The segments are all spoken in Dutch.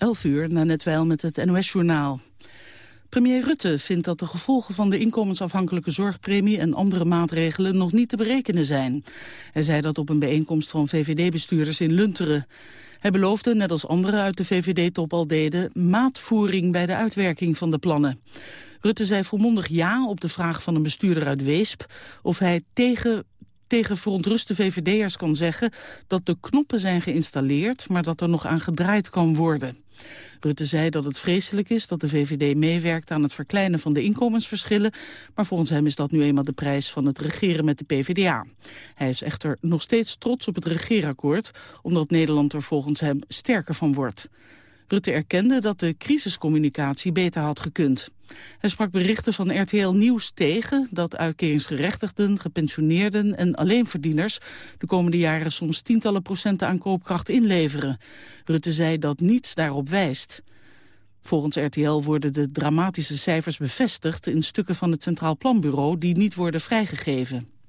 11 uur, na net met het NOS-journaal. Premier Rutte vindt dat de gevolgen van de inkomensafhankelijke zorgpremie en andere maatregelen nog niet te berekenen zijn. Hij zei dat op een bijeenkomst van VVD-bestuurders in Lunteren. Hij beloofde, net als anderen uit de VVD-top al deden, maatvoering bij de uitwerking van de plannen. Rutte zei volmondig ja op de vraag van een bestuurder uit Weesp of hij tegen tegen verontruste VVD'ers kan zeggen dat de knoppen zijn geïnstalleerd, maar dat er nog aan gedraaid kan worden. Rutte zei dat het vreselijk is dat de VVD meewerkt aan het verkleinen van de inkomensverschillen, maar volgens hem is dat nu eenmaal de prijs van het regeren met de PvdA. Hij is echter nog steeds trots op het regeerakkoord, omdat Nederland er volgens hem sterker van wordt. Rutte erkende dat de crisiscommunicatie beter had gekund. Hij sprak berichten van RTL Nieuws tegen dat uitkeringsgerechtigden, gepensioneerden en alleenverdieners de komende jaren soms tientallen procenten aan koopkracht inleveren. Rutte zei dat niets daarop wijst. Volgens RTL worden de dramatische cijfers bevestigd in stukken van het Centraal Planbureau die niet worden vrijgegeven.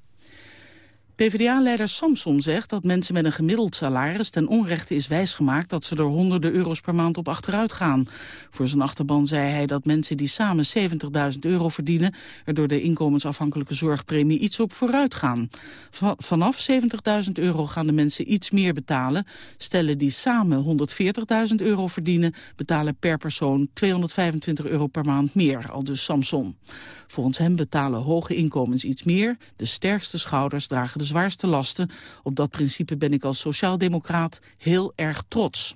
PvdA-leider Samson zegt dat mensen met een gemiddeld salaris ten onrechte is wijsgemaakt dat ze er honderden euro's per maand op achteruit gaan. Voor zijn achterban zei hij dat mensen die samen 70.000 euro verdienen er door de inkomensafhankelijke zorgpremie iets op vooruit gaan. vanaf 70.000 euro gaan de mensen iets meer betalen. Stellen die samen 140.000 euro verdienen betalen per persoon 225 euro per maand meer, al dus Samson. Volgens hem betalen hoge inkomens iets meer, de sterkste schouders dragen de zwaarste lasten. Op dat principe ben ik als sociaaldemocraat heel erg trots.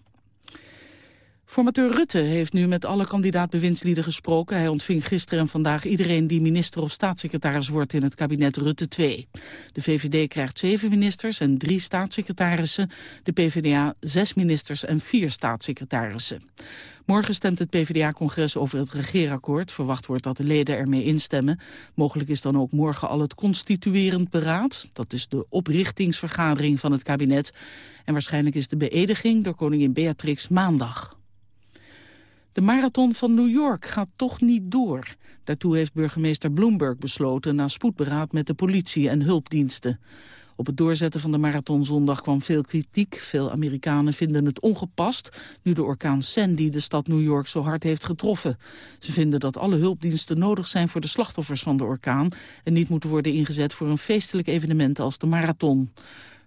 Formateur Rutte heeft nu met alle kandidaat-bewindslieden gesproken. Hij ontving gisteren en vandaag iedereen die minister of staatssecretaris wordt in het kabinet Rutte 2. De VVD krijgt zeven ministers en drie staatssecretarissen. De PvdA zes ministers en vier staatssecretarissen. Morgen stemt het PvdA-congres over het regeerakkoord. Verwacht wordt dat de leden ermee instemmen. Mogelijk is dan ook morgen al het constituerend beraad. Dat is de oprichtingsvergadering van het kabinet. En waarschijnlijk is de beëdiging door koningin Beatrix maandag. De marathon van New York gaat toch niet door. Daartoe heeft burgemeester Bloomberg besloten na spoedberaad met de politie en hulpdiensten. Op het doorzetten van de marathon zondag kwam veel kritiek. Veel Amerikanen vinden het ongepast nu de orkaan Sandy de stad New York zo hard heeft getroffen. Ze vinden dat alle hulpdiensten nodig zijn voor de slachtoffers van de orkaan en niet moeten worden ingezet voor een feestelijk evenement als de marathon.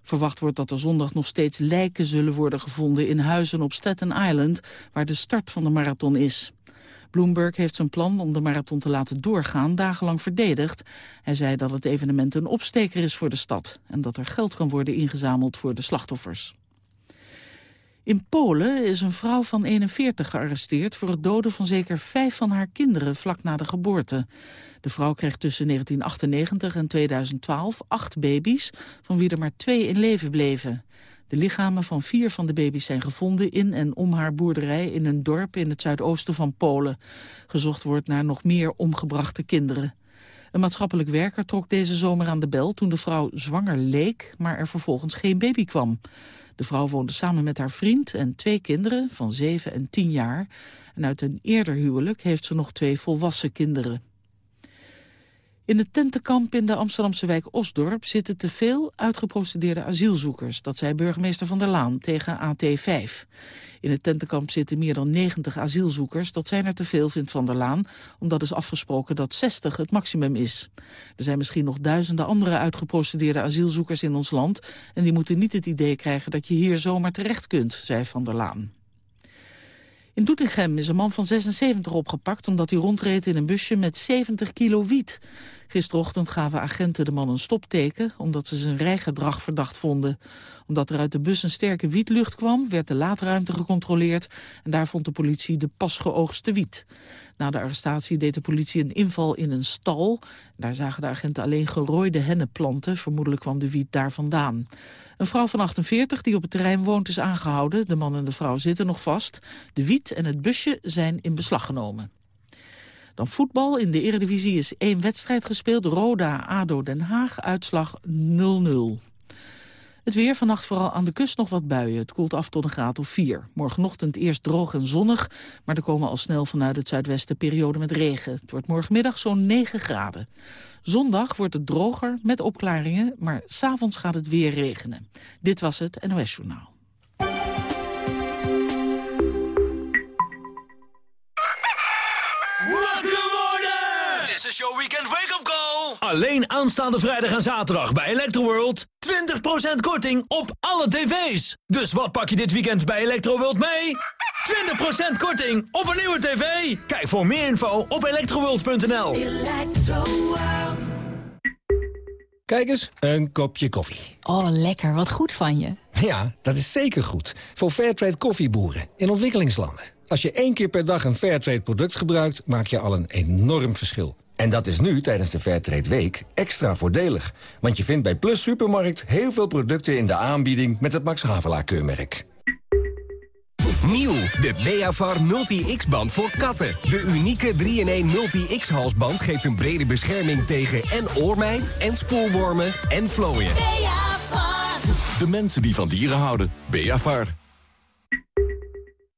Verwacht wordt dat er zondag nog steeds lijken zullen worden gevonden in huizen op Staten Island, waar de start van de marathon is. Bloomberg heeft zijn plan om de marathon te laten doorgaan dagenlang verdedigd. Hij zei dat het evenement een opsteker is voor de stad en dat er geld kan worden ingezameld voor de slachtoffers. In Polen is een vrouw van 41 gearresteerd voor het doden van zeker vijf van haar kinderen vlak na de geboorte. De vrouw kreeg tussen 1998 en 2012 acht baby's, van wie er maar twee in leven bleven. De lichamen van vier van de baby's zijn gevonden in en om haar boerderij in een dorp in het zuidoosten van Polen. Gezocht wordt naar nog meer omgebrachte kinderen. Een maatschappelijk werker trok deze zomer aan de bel toen de vrouw zwanger leek, maar er vervolgens geen baby kwam. De vrouw woonde samen met haar vriend en twee kinderen van zeven en tien jaar. En uit een eerder huwelijk heeft ze nog twee volwassen kinderen. In het tentenkamp in de Amsterdamse wijk Osdorp zitten te veel uitgeprocedeerde asielzoekers. Dat zei burgemeester Van der Laan tegen AT5. In het tentenkamp zitten meer dan 90 asielzoekers. Dat zijn er te veel, vindt Van der Laan, omdat is afgesproken dat 60 het maximum is. Er zijn misschien nog duizenden andere uitgeprocedeerde asielzoekers in ons land... en die moeten niet het idee krijgen dat je hier zomaar terecht kunt, zei Van der Laan. In Doetinchem is een man van 76 opgepakt omdat hij rondreed in een busje met 70 kilo wiet. Gisterochtend gaven agenten de man een stopteken omdat ze zijn rijgedrag verdacht vonden. Omdat er uit de bus een sterke wietlucht kwam, werd de laadruimte gecontroleerd en daar vond de politie de pas geoogste wiet. Na de arrestatie deed de politie een inval in een stal. Daar zagen de agenten alleen gerooide hennenplanten. Vermoedelijk kwam de wiet daar vandaan. Een vrouw van 48 die op het terrein woont is aangehouden. De man en de vrouw zitten nog vast. De wiet en het busje zijn in beslag genomen. Dan voetbal. In de Eredivisie is één wedstrijd gespeeld. Roda-Ado Den Haag. Uitslag 0-0. Het weer vannacht vooral aan de kust nog wat buien. Het koelt af tot een graad of 4. Morgenochtend eerst droog en zonnig, maar er komen al snel vanuit het zuidwesten perioden met regen. Het wordt morgenmiddag zo'n 9 graden. Zondag wordt het droger met opklaringen, maar s'avonds gaat het weer regenen. Dit was het NOS Journaal. This is weekend wake-up Alleen aanstaande vrijdag en zaterdag bij Electroworld. 20% korting op alle tv's. Dus wat pak je dit weekend bij Electroworld mee? 20% korting op een nieuwe tv. Kijk voor meer info op electroworld.nl. Kijk eens, een kopje koffie. Oh, lekker. Wat goed van je. Ja, dat is zeker goed. Voor Fairtrade koffieboeren in ontwikkelingslanden. Als je één keer per dag een Fairtrade product gebruikt, maak je al een enorm verschil. En dat is nu, tijdens de Fairtrade Week, extra voordelig. Want je vindt bij Plus Supermarkt heel veel producten in de aanbieding met het Max Havelaar keurmerk. Nieuw, de Beavar Multi-X-band voor katten. De unieke 3-in-1 Multi-X halsband geeft een brede bescherming tegen en oormijt en spoorwormen en vlooien. Beavar. De mensen die van dieren houden. Beavar.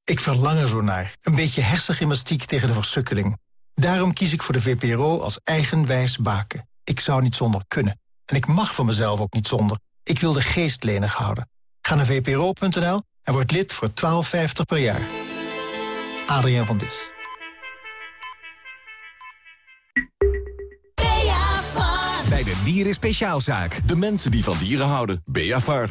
Ik verlang er zo naar. Een beetje hersengymnastiek tegen de versukkeling. Daarom kies ik voor de VPRO als eigenwijs baken. Ik zou niet zonder kunnen. En ik mag van mezelf ook niet zonder. Ik wil de geest lenig houden. Ga naar vpro.nl en word lid voor 12,50 per jaar. Adriaan van Dis. Bij de Dieren Speciaalzaak. De mensen die van dieren houden. Beavar.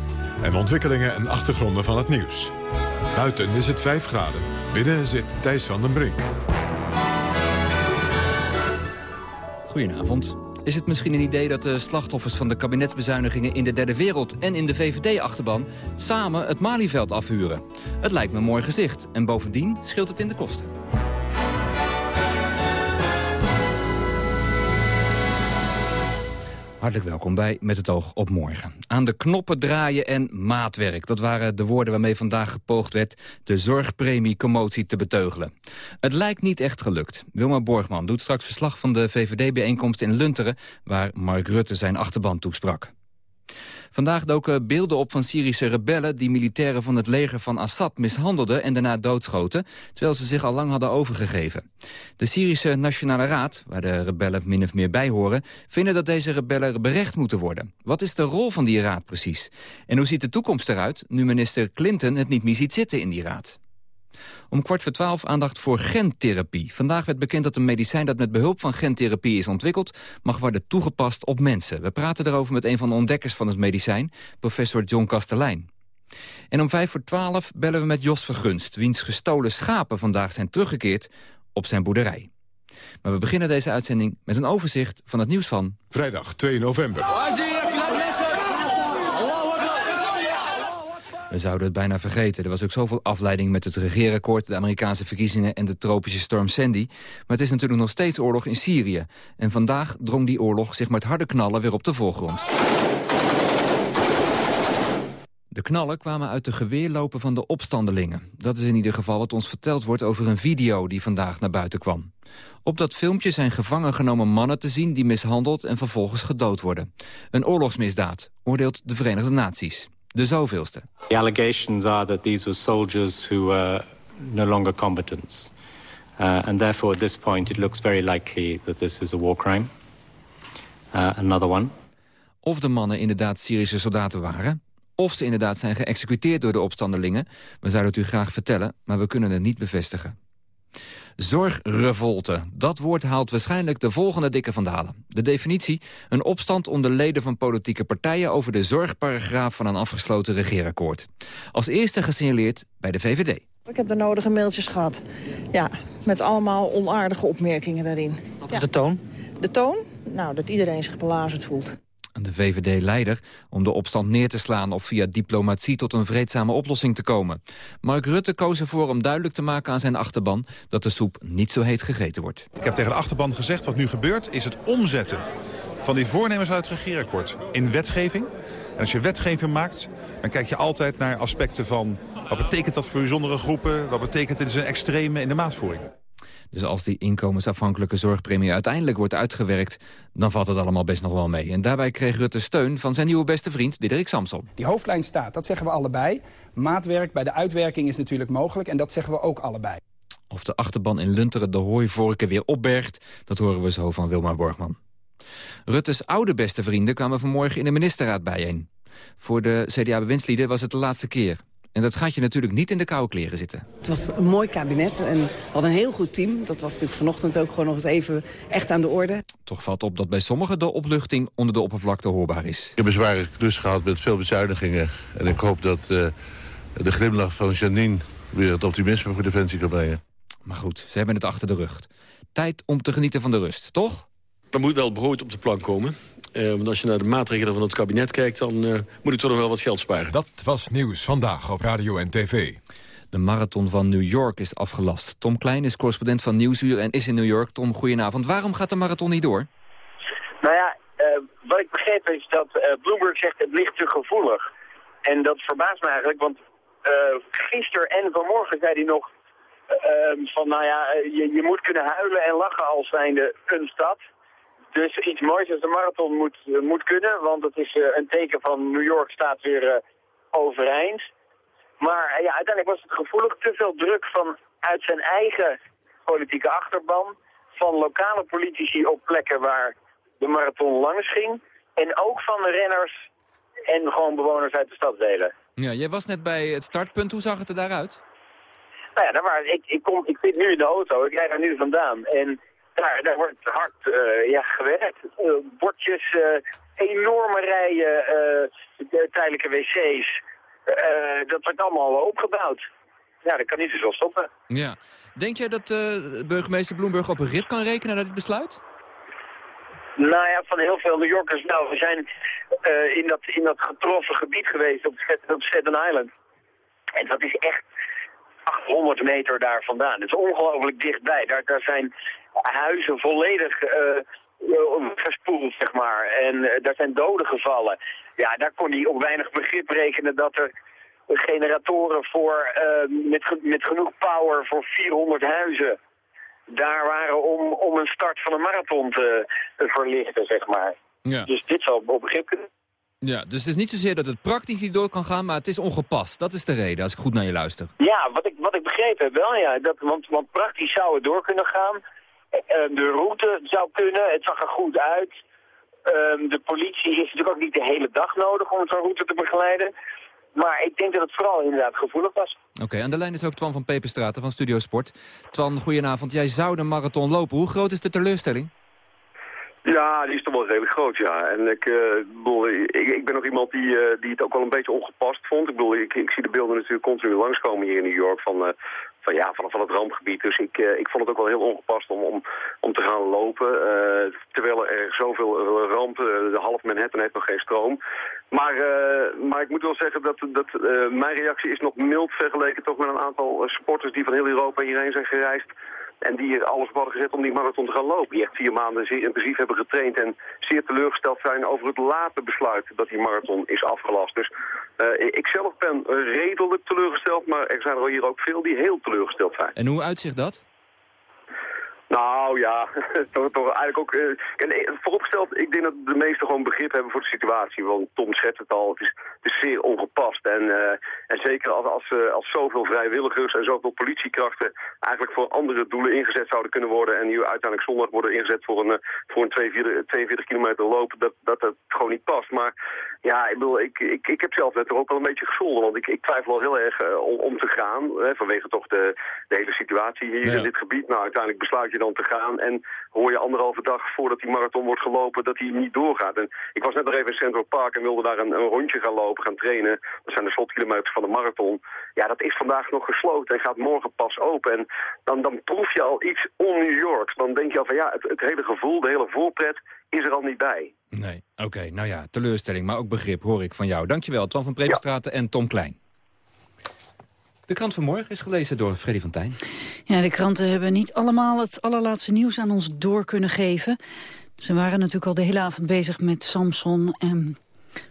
En ontwikkelingen en achtergronden van het nieuws. Buiten is het 5 graden. Binnen zit Thijs van den Brink. Goedenavond. Is het misschien een idee dat de slachtoffers van de kabinetsbezuinigingen in de derde wereld en in de VVD-achterban samen het Malieveld afhuren? Het lijkt me een mooi gezicht en bovendien scheelt het in de kosten. Hartelijk welkom bij Met het oog op morgen. Aan de knoppen draaien en maatwerk. Dat waren de woorden waarmee vandaag gepoogd werd... de zorgpremie-commotie te beteugelen. Het lijkt niet echt gelukt. Wilma Borgman doet straks verslag van de VVD-bijeenkomst in Lunteren... waar Mark Rutte zijn achterban toesprak. Vandaag doken beelden op van Syrische rebellen... die militairen van het leger van Assad mishandelden en daarna doodschoten... terwijl ze zich al lang hadden overgegeven. De Syrische Nationale Raad, waar de rebellen min of meer bij horen... vinden dat deze rebellen berecht moeten worden. Wat is de rol van die raad precies? En hoe ziet de toekomst eruit nu minister Clinton het niet meer ziet zitten in die raad? Om kwart voor twaalf aandacht voor gentherapie. Vandaag werd bekend dat een medicijn dat met behulp van gentherapie is ontwikkeld... mag worden toegepast op mensen. We praten erover met een van de ontdekkers van het medicijn, professor John Kastelein. En om vijf voor twaalf bellen we met Jos Vergunst... wiens gestolen schapen vandaag zijn teruggekeerd op zijn boerderij. Maar we beginnen deze uitzending met een overzicht van het nieuws van... Vrijdag 2 november. We zouden het bijna vergeten. Er was ook zoveel afleiding met het regeerakkoord... de Amerikaanse verkiezingen en de tropische storm Sandy. Maar het is natuurlijk nog steeds oorlog in Syrië. En vandaag drong die oorlog zich met harde knallen weer op de voorgrond. De knallen kwamen uit de geweerlopen van de opstandelingen. Dat is in ieder geval wat ons verteld wordt over een video die vandaag naar buiten kwam. Op dat filmpje zijn gevangen genomen mannen te zien die mishandeld en vervolgens gedood worden. Een oorlogsmisdaad, oordeelt de Verenigde Naties. De zoveelste. The allegations are that these were soldiers who were no longer combatants. Uh, and therefore at this point it looks very likely that this is a war crime. Uh, another one. Of de mannen inderdaad Syrische soldaten waren... of ze inderdaad zijn geëxecuteerd door de opstandelingen. We zouden het u graag vertellen, maar we kunnen het niet bevestigen. Zorgrevolte. Dat woord haalt waarschijnlijk de volgende dikke vandalen. De definitie, een opstand onder leden van politieke partijen... over de zorgparagraaf van een afgesloten regeerakkoord. Als eerste gesignaleerd bij de VVD. Ik heb de nodige mailtjes gehad. Ja, met allemaal onaardige opmerkingen daarin. Wat is de toon? De toon? Nou, dat iedereen zich belazerd voelt de VVD-leider om de opstand neer te slaan... of via diplomatie tot een vreedzame oplossing te komen. Mark Rutte koos ervoor om duidelijk te maken aan zijn achterban... dat de soep niet zo heet gegeten wordt. Ik heb tegen de achterban gezegd, wat nu gebeurt... is het omzetten van die voornemens uit het regeerakkoord in wetgeving. als je wetgeving maakt, dan kijk je altijd naar aspecten van... wat betekent dat voor bijzondere groepen? Wat betekent dit een extreme in de maatvoering? Dus als die inkomensafhankelijke zorgpremie uiteindelijk wordt uitgewerkt... dan valt het allemaal best nog wel mee. En daarbij kreeg Rutte steun van zijn nieuwe beste vriend Diederik Samson. Die hoofdlijn staat, dat zeggen we allebei. Maatwerk bij de uitwerking is natuurlijk mogelijk en dat zeggen we ook allebei. Of de achterban in Lunteren de hooivorken weer opbergt... dat horen we zo van Wilma Borgman. Rutte's oude beste vrienden kwamen vanmorgen in de ministerraad bijeen. Voor de CDA-bewindslieden was het de laatste keer. En dat gaat je natuurlijk niet in de koude kleren zitten. Het was een mooi kabinet en we hadden een heel goed team. Dat was natuurlijk vanochtend ook gewoon nog eens even echt aan de orde. Toch valt op dat bij sommigen de opluchting onder de oppervlakte hoorbaar is. Ik heb een zware klus gehad met veel bezuinigingen. En ik hoop dat uh, de glimlach van Janine weer het optimisme voor Defensie kan brengen. Maar goed, ze hebben het achter de rug. Tijd om te genieten van de rust, toch? Er moet wel brood op de plank komen. Uh, want als je naar de maatregelen van het kabinet kijkt... dan uh, moet ik toch nog wel wat geld sparen. Dat was Nieuws Vandaag op Radio en TV. De marathon van New York is afgelast. Tom Klein is correspondent van Nieuwsuur en is in New York. Tom, goedenavond. Waarom gaat de marathon niet door? Nou ja, uh, wat ik begreep is dat Bloomberg zegt het ligt te gevoelig. En dat verbaast me eigenlijk, want gisteren en vanmorgen zei hij nog... van nou ja, je, je moet kunnen huilen en lachen als zijnde een stad... Dus iets moois als de marathon moet, uh, moet kunnen, want het is uh, een teken van New York staat weer uh, overeind. Maar ja, uiteindelijk was het gevoelig te veel druk van uit zijn eigen politieke achterban, van lokale politici op plekken waar de marathon langs ging, en ook van de renners en gewoon bewoners uit de stadsdelen. Ja, jij was net bij het startpunt, hoe zag het er daaruit? Nou ja, daar waren, ik, ik, kom, ik zit nu in de auto, ik rijd daar nu vandaan en daar, daar wordt hard uh, ja, gewerkt. Uh, bordjes, uh, enorme rijen, tijdelijke wc's. dat wordt allemaal opgebouwd. Ja, dat kan niet zo stoppen. Ja. Denk jij dat burgemeester Bloemburg op een rit kan rekenen naar dit besluit? Nou ja, van heel veel New Yorkers. Nou, we zijn in, dat, in dat getroffen gebied geweest op, op Staten Island. En dat is echt 800 meter daar vandaan. Het is ongelooflijk dichtbij. Daar, daar zijn huizen volledig uh, verspoeld, zeg maar. En uh, daar zijn doden gevallen. Ja, daar kon hij op weinig begrip rekenen dat er generatoren voor, met, met genoeg power voor 400 huizen daar waren om, om een start van een marathon te, te verlichten, zeg maar. Ja. Dus dit zal op begrip kunnen. Ja, dus het is niet zozeer dat het praktisch niet door kan gaan, maar het is ongepast. Dat is de reden, als ik goed naar je luister. Ja, wat ik, wat ik begrepen heb wel, ja. Dat, want, want praktisch zou het door kunnen gaan. De route zou kunnen, het zag er goed uit. de politie is natuurlijk ook niet de hele dag nodig om zo'n route te begeleiden. Maar ik denk dat het vooral inderdaad gevoelig was. Oké, aan de lijn is ook Twan van Peperstraten van Studio Sport. Twan, goedenavond. Jij zou de marathon lopen. Hoe groot is de teleurstelling? Ja, die is toch wel redelijk groot, ja. En ik, uh, bedoel, ik, ik, ben ook iemand die, uh, die het ook wel een beetje ongepast vond. Ik bedoel, ik, ik zie de beelden natuurlijk continu langskomen hier in New York van, uh, van, ja, van, van het rampgebied. Dus ik, ik vond het ook wel heel ongepast om, om, om te gaan lopen. terwijl er zoveel rampen, de half Manhattan heeft nog geen stroom. Maar, maar ik moet wel zeggen dat, dat mijn reactie is nog mild vergeleken toch met een aantal sporters die van heel Europa hierheen zijn gereisd. En die er alles op hadden gezet om die marathon te gaan lopen. Die echt vier maanden zeer intensief hebben getraind en zeer teleurgesteld zijn over het late besluit dat die marathon is afgelast. Dus uh, ik zelf ben redelijk teleurgesteld, maar er zijn er hier ook veel die heel teleurgesteld zijn. En hoe uitzicht dat? Nou ja, toch, toch eigenlijk ook... Uh, en, vooropgesteld, ik denk dat de meesten gewoon begrip hebben voor de situatie. Want Tom schetst het al, het is, het is zeer ongepast. En, uh, en zeker als, als, uh, als zoveel vrijwilligers en zoveel politiekrachten... eigenlijk voor andere doelen ingezet zouden kunnen worden... en nu uiteindelijk zondag worden ingezet voor een, voor een 42, 42 kilometer lopen... Dat, dat dat gewoon niet past. Maar ja, ik, bedoel, ik, ik, ik heb zelf net er ook wel een beetje gescholden. Want ik, ik twijfel al heel erg om, om te gaan. Hè, vanwege toch de, de hele situatie hier ja. in dit gebied. Nou, uiteindelijk besluit je dan te gaan. En hoor je anderhalve dag voordat die marathon wordt gelopen dat hij niet doorgaat. En ik was net nog even in Central Park en wilde daar een, een rondje gaan lopen, gaan trainen. Dat zijn de slotkilometers van de marathon. Ja, dat is vandaag nog gesloten en gaat morgen pas open. En dan, dan proef je al iets on-New Yorks. Dan denk je al van ja, het, het hele gevoel, de hele voorpret is er al niet bij. Nee, oké. nou ja, teleurstelling, maar ook begrip hoor ik van jou. Dankjewel, Twan van Prebenstraten ja. en Tom Klein. De krant van morgen is gelezen door Freddy van Tijn. Ja, de kranten hebben niet allemaal het allerlaatste nieuws aan ons door kunnen geven. Ze waren natuurlijk al de hele avond bezig met Samson en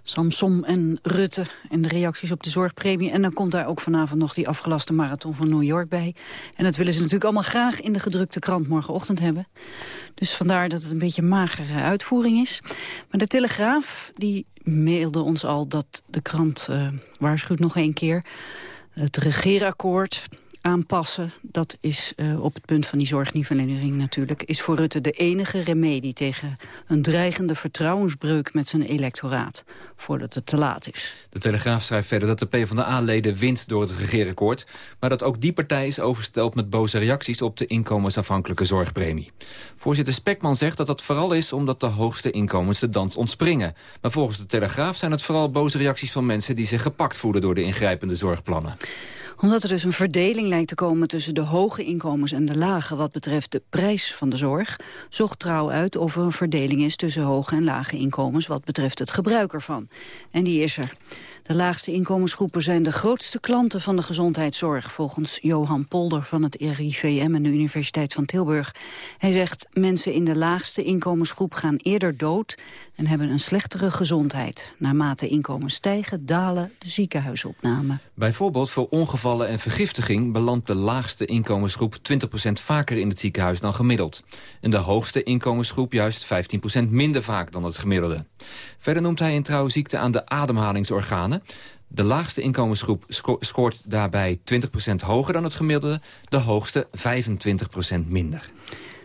Samsom en Rutte en de reacties op de zorgpremie. En dan komt daar ook vanavond nog die afgelaste marathon van New York bij. En dat willen ze natuurlijk allemaal graag in de gedrukte krant morgenochtend hebben. Dus vandaar dat het een beetje magere uitvoering is. Maar de Telegraaf die mailde ons al dat de krant uh, waarschuwt nog één keer... het regeerakkoord aanpassen, dat is uh, op het punt van die zorgnivellering natuurlijk... is voor Rutte de enige remedie tegen een dreigende vertrouwensbreuk met zijn electoraat. Voordat het te laat is. De Telegraaf schrijft verder dat de PvdA-leden wint door het regeerakkoord... maar dat ook die partij is oversteld met boze reacties op de inkomensafhankelijke zorgpremie. Voorzitter Spekman zegt dat dat vooral is omdat de hoogste inkomens de dans ontspringen. Maar volgens de Telegraaf zijn het vooral boze reacties van mensen... die zich gepakt voelen door de ingrijpende zorgplannen omdat er dus een verdeling lijkt te komen tussen de hoge inkomens en de lage wat betreft de prijs van de zorg, zocht Trouw uit of er een verdeling is tussen hoge en lage inkomens wat betreft het gebruik ervan. En die is er. De laagste inkomensgroepen zijn de grootste klanten van de gezondheidszorg... volgens Johan Polder van het RIVM en de Universiteit van Tilburg. Hij zegt, mensen in de laagste inkomensgroep gaan eerder dood... en hebben een slechtere gezondheid. Naarmate inkomens stijgen, dalen de ziekenhuisopname. Bijvoorbeeld voor ongevallen en vergiftiging... belandt de laagste inkomensgroep 20% vaker in het ziekenhuis dan gemiddeld. En de hoogste inkomensgroep juist 15% minder vaak dan het gemiddelde. Verder noemt hij een trouwe ziekte aan de ademhalingsorganen. De laagste inkomensgroep scoort daarbij 20% hoger dan het gemiddelde. De hoogste 25% minder.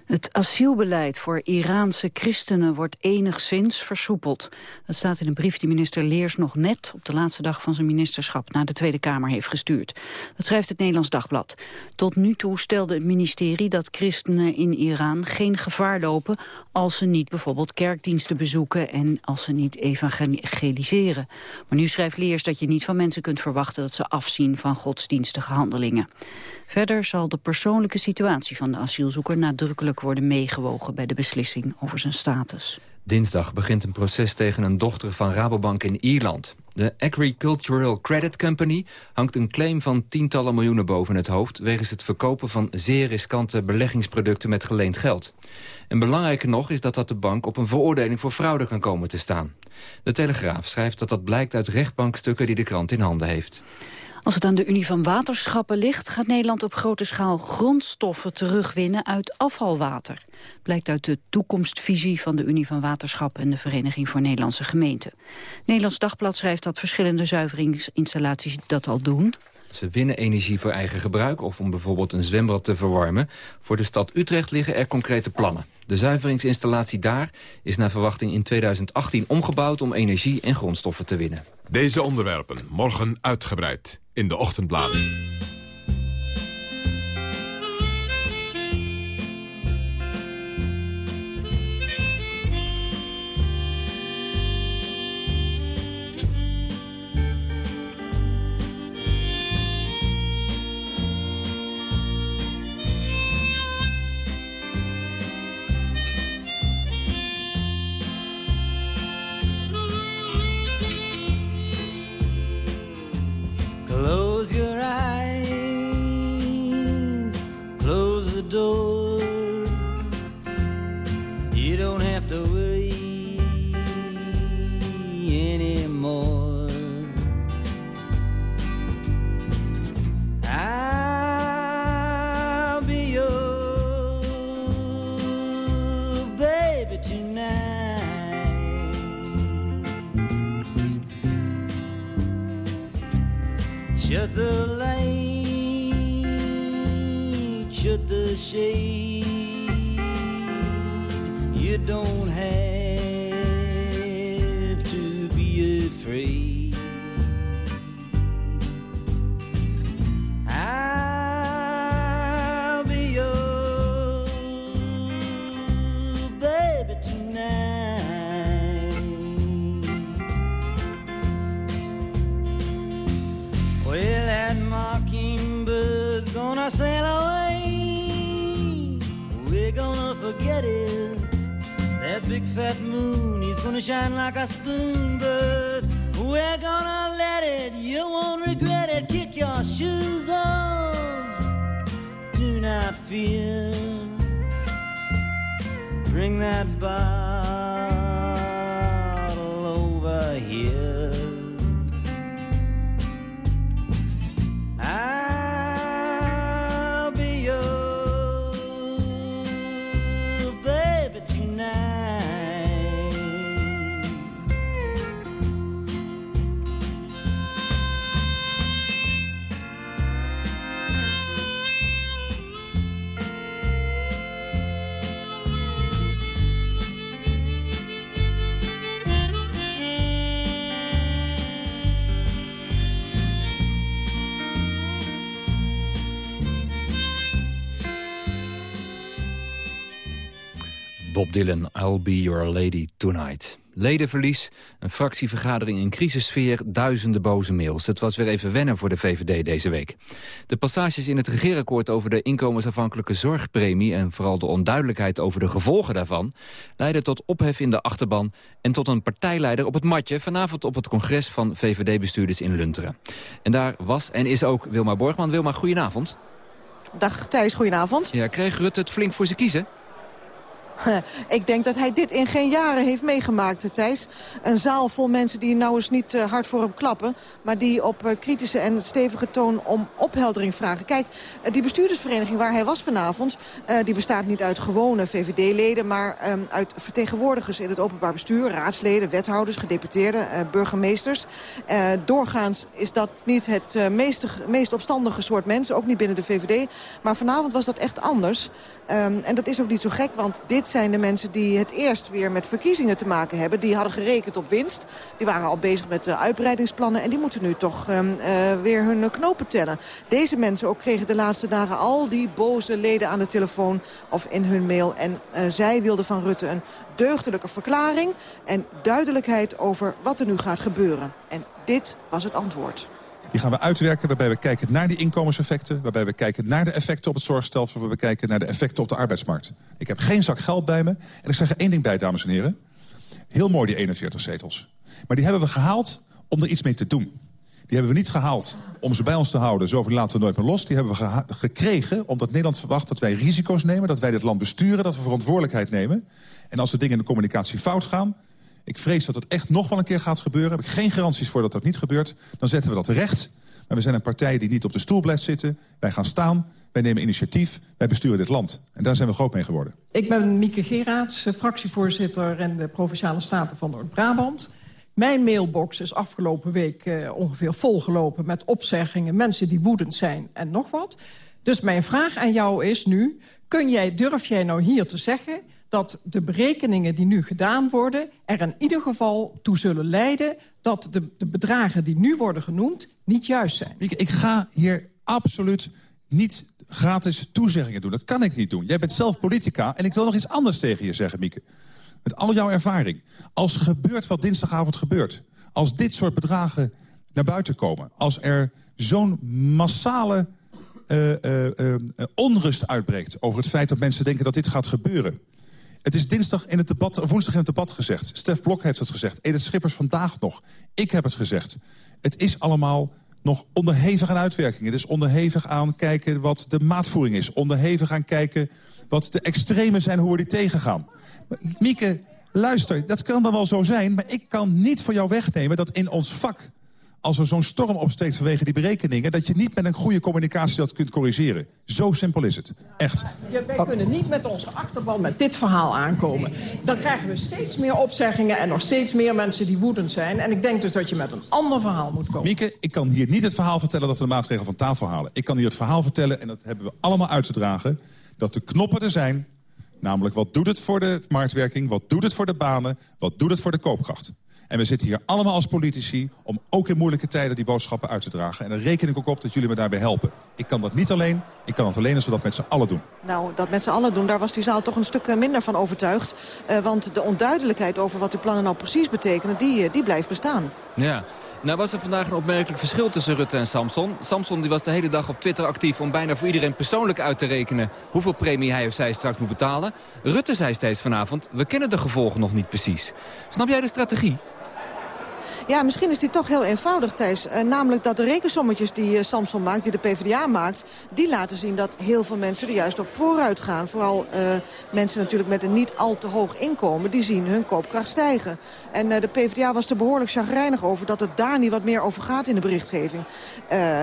Het asielbeleid voor Iraanse christenen wordt enigszins versoepeld. Dat staat in een brief die minister Leers nog net op de laatste dag van zijn ministerschap naar de Tweede Kamer heeft gestuurd. Dat schrijft het Nederlands Dagblad. Tot nu toe stelde het ministerie dat christenen in Iran geen gevaar lopen als ze niet bijvoorbeeld kerkdiensten bezoeken en als ze niet evangeliseren. Maar nu schrijft Leers dat je niet van mensen kunt verwachten dat ze afzien van godsdienstige handelingen. Verder zal de persoonlijke situatie van de asielzoeker nadrukkelijk worden meegewogen bij de beslissing over zijn status. Dinsdag begint een proces tegen een dochter van Rabobank in Ierland. De Agricultural Credit Company hangt een claim van tientallen miljoenen boven het hoofd... wegens het verkopen van zeer riskante beleggingsproducten met geleend geld. En belangrijker nog is dat dat de bank op een veroordeling voor fraude kan komen te staan. De Telegraaf schrijft dat dat blijkt uit rechtbankstukken die de krant in handen heeft. Als het aan de Unie van Waterschappen ligt... gaat Nederland op grote schaal grondstoffen terugwinnen uit afvalwater. Blijkt uit de toekomstvisie van de Unie van Waterschappen... en de Vereniging voor Nederlandse Gemeenten. Nederlands Dagblad schrijft dat verschillende zuiveringsinstallaties dat al doen. Ze winnen energie voor eigen gebruik of om bijvoorbeeld een zwembad te verwarmen. Voor de stad Utrecht liggen er concrete plannen. De zuiveringsinstallatie daar is naar verwachting in 2018 omgebouwd om energie en grondstoffen te winnen. Deze onderwerpen morgen uitgebreid in de ochtendbladen. cheio. Bob Dylan, I'll be your lady tonight. Ledenverlies, een fractievergadering in crisissfeer, duizenden boze mails. Het was weer even wennen voor de VVD deze week. De passages in het regeerakkoord over de inkomensafhankelijke zorgpremie... en vooral de onduidelijkheid over de gevolgen daarvan... leidden tot ophef in de achterban en tot een partijleider op het matje... vanavond op het congres van VVD-bestuurders in Lunteren. En daar was en is ook Wilma Borgman. Wilma, goedenavond. Dag Thijs, goedenavond. Ja, kreeg Rutte het flink voor zijn kiezen? Ik denk dat hij dit in geen jaren heeft meegemaakt, Thijs. Een zaal vol mensen die nou eens niet uh, hard voor hem klappen... maar die op uh, kritische en stevige toon om opheldering vragen. Kijk, uh, die bestuurdersvereniging waar hij was vanavond... die bestaat niet uit gewone VVD-leden... maar um, uit vertegenwoordigers in het openbaar bestuur... raadsleden, wethouders, gedeputeerden, burgemeesters. doorgaans is dat niet het meest, meest opstandige soort mensen, ook niet binnen de VVD. Maar vanavond was dat echt anders. Um, en dat is ook niet zo gek, want dit zijn de mensen die het eerst weer met verkiezingen te maken hebben. Die hadden gerekend op winst. Die waren al bezig met de uitbreidingsplannen. En die moeten nu toch um, uh, weer hun knopen tellen. Deze mensen ook kregen de laatste dagen al die boze leden aan de telefoon of in hun mail. En uh, zij wilden van Rutte een deugdelijke verklaring en duidelijkheid over wat er nu gaat gebeuren. En dit was het antwoord. Die gaan we uitwerken waarbij we kijken naar die inkomenseffecten... waarbij we kijken naar de effecten op het zorgstelsel... waarbij we kijken naar de effecten op de arbeidsmarkt. Ik heb geen zak geld bij me. En ik zeg er één ding bij, dames en heren. Heel mooi, die 41 zetels. Maar die hebben we gehaald om er iets mee te doen. Die hebben we niet gehaald om ze bij ons te houden. Zo laten we nooit meer los. Die hebben we ge gekregen omdat Nederland verwacht dat wij risico's nemen... dat wij dit land besturen, dat we verantwoordelijkheid nemen. En als er dingen in de communicatie fout gaan... Ik vrees dat het echt nog wel een keer gaat gebeuren. Heb ik geen garanties voor dat dat niet gebeurt. Dan zetten we dat recht. Maar we zijn een partij die niet op de stoel blijft zitten. Wij gaan staan. Wij nemen initiatief. Wij besturen dit land. En daar zijn we groot mee geworden. Ik ben Mieke Geraerts, fractievoorzitter in de Provinciale Staten van Noord-Brabant. Mijn mailbox is afgelopen week uh, ongeveer volgelopen met opzeggingen... mensen die woedend zijn en nog wat. Dus mijn vraag aan jou is nu... kun jij, durf jij nou hier te zeggen dat de berekeningen die nu gedaan worden... er in ieder geval toe zullen leiden dat de, de bedragen die nu worden genoemd niet juist zijn. Ik, ik ga hier absoluut niet gratis toezeggingen doen. Dat kan ik niet doen. Jij bent zelf politica en ik wil nog iets anders tegen je zeggen, Mieke. Met al jouw ervaring. Als gebeurt wat dinsdagavond gebeurt... als dit soort bedragen naar buiten komen... als er zo'n massale uh, uh, uh, onrust uitbreekt over het feit dat mensen denken dat dit gaat gebeuren... Het is dinsdag in het debat, woensdag in het debat gezegd. Stef Blok heeft het gezegd. Edith Schippers vandaag nog. Ik heb het gezegd. Het is allemaal nog onderhevig aan uitwerkingen. Is onderhevig aan kijken wat de maatvoering is. Onderhevig aan kijken wat de extremen zijn, hoe we die tegengaan. Mieke, luister, dat kan dan wel zo zijn... maar ik kan niet voor jou wegnemen dat in ons vak als er zo'n storm opsteekt vanwege die berekeningen... dat je niet met een goede communicatie dat kunt corrigeren. Zo simpel is het. Echt. Ja, wij kunnen niet met onze achterban met dit verhaal aankomen. Dan krijgen we steeds meer opzeggingen en nog steeds meer mensen die woedend zijn. En ik denk dus dat je met een ander verhaal moet komen. Mieke, ik kan hier niet het verhaal vertellen dat we de maatregelen van tafel halen. Ik kan hier het verhaal vertellen, en dat hebben we allemaal uit te dragen... dat de knoppen er zijn, namelijk wat doet het voor de marktwerking... wat doet het voor de banen, wat doet het voor de koopkracht. En we zitten hier allemaal als politici om ook in moeilijke tijden die boodschappen uit te dragen. En daar reken ik ook op dat jullie me daarbij helpen. Ik kan dat niet alleen, ik kan het alleen als we dat met z'n allen doen. Nou, dat met z'n allen doen, daar was die zaal toch een stuk eh, minder van overtuigd. Uh, want de onduidelijkheid over wat die plannen nou precies betekenen, die, die blijft bestaan. Ja. Nou was er vandaag een opmerkelijk verschil tussen Rutte en Samson. Samson die was de hele dag op Twitter actief om bijna voor iedereen persoonlijk uit te rekenen... hoeveel premie hij of zij straks moet betalen. Rutte zei steeds vanavond, we kennen de gevolgen nog niet precies. Snap jij de strategie? Ja, misschien is die toch heel eenvoudig, Thijs. Uh, namelijk dat de rekensommetjes die uh, Samson maakt, die de PvdA maakt... die laten zien dat heel veel mensen er juist op vooruit gaan. Vooral uh, mensen natuurlijk met een niet al te hoog inkomen... die zien hun koopkracht stijgen. En de PvdA was er behoorlijk chagrijnig over... dat het daar niet wat meer over gaat in de berichtgeving.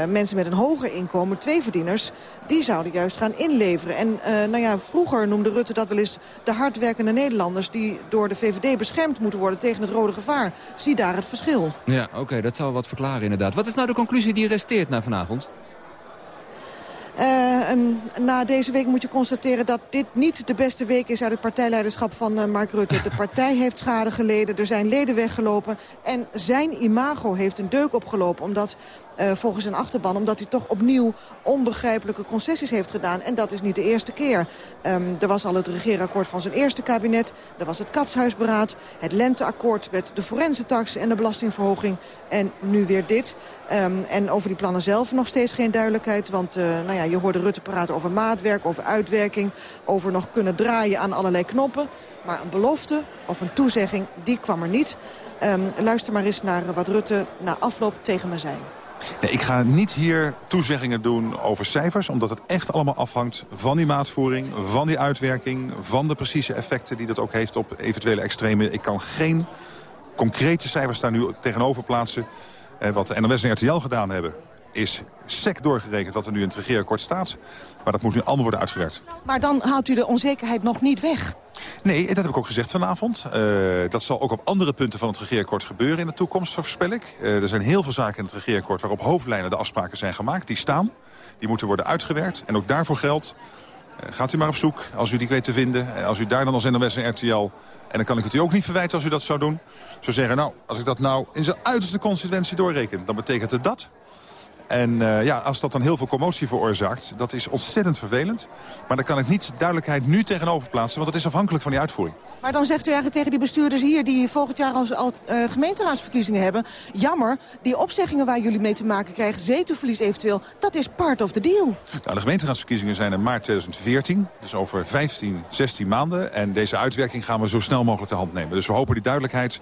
mensen met een hoger inkomen, twee verdieners... die zouden juist gaan inleveren. En nou ja, vroeger noemde Rutte dat wel eens de hardwerkende Nederlanders... die door de VVD beschermd moeten worden tegen het rode gevaar. Zie daar het verschil. Ja, oké, okay, dat zal wat verklaren inderdaad. Wat is nou de conclusie die resteert na vanavond? Uh, na deze week moet je constateren dat dit niet de beste week is... uit het partijleiderschap van uh, Mark Rutte. De partij heeft schade geleden, er zijn leden weggelopen... en zijn imago heeft een deuk opgelopen... omdat uh, volgens een achterban. Omdat hij toch opnieuw onbegrijpelijke concessies heeft gedaan. En dat is niet de eerste keer. Um, er was al het regeerakkoord van zijn eerste kabinet. Er was het katshuisberaad. Het lenteakkoord met de forensentax en de belastingverhoging. En nu weer dit. Um, en over die plannen zelf nog steeds geen duidelijkheid. Want uh, nou ja, je hoorde Rutte praten over maatwerk, over uitwerking. Over nog kunnen draaien aan allerlei knoppen. Maar een belofte of een toezegging, die kwam er niet. Um, luister maar eens naar wat Rutte na afloop tegen me zei. Ik ga niet hier toezeggingen doen over cijfers... omdat het echt allemaal afhangt van die maatvoering, van die uitwerking... van de precieze effecten die dat ook heeft op eventuele extreme. Ik kan geen concrete cijfers daar nu tegenover plaatsen. Eh, wat de NOS en RTL gedaan hebben is sec doorgerekend wat er nu in het regeerakkoord staat. Maar dat moet nu allemaal worden uitgewerkt. Maar dan haalt u de onzekerheid nog niet weg. Nee, dat heb ik ook gezegd vanavond. Uh, dat zal ook op andere punten van het regeerakkoord gebeuren in de toekomst, voorspel ik. Uh, er zijn heel veel zaken in het regeerakkoord waarop hoofdlijnen de afspraken zijn gemaakt. Die staan, die moeten worden uitgewerkt. En ook daarvoor geldt, uh, gaat u maar op zoek als u die weet te vinden. Als u daar dan als NOS en RTL, en dan kan ik het u ook niet verwijten als u dat zou doen... zou zeggen, nou, als ik dat nou in zijn uiterste consequentie doorreken... dan betekent het dat. En uh, ja, als dat dan heel veel commotie veroorzaakt, dat is ontzettend vervelend. Maar daar kan ik niet duidelijkheid nu tegenover plaatsen, want het is afhankelijk van die uitvoering. Maar dan zegt u eigenlijk tegen die bestuurders hier... die volgend jaar al, al uh, gemeenteraadsverkiezingen hebben... jammer, die opzeggingen waar jullie mee te maken krijgen... zetelverlies eventueel, dat is part of the deal. Nou, de gemeenteraadsverkiezingen zijn in maart 2014. Dus over 15, 16 maanden. En deze uitwerking gaan we zo snel mogelijk te hand nemen. Dus we hopen die duidelijkheid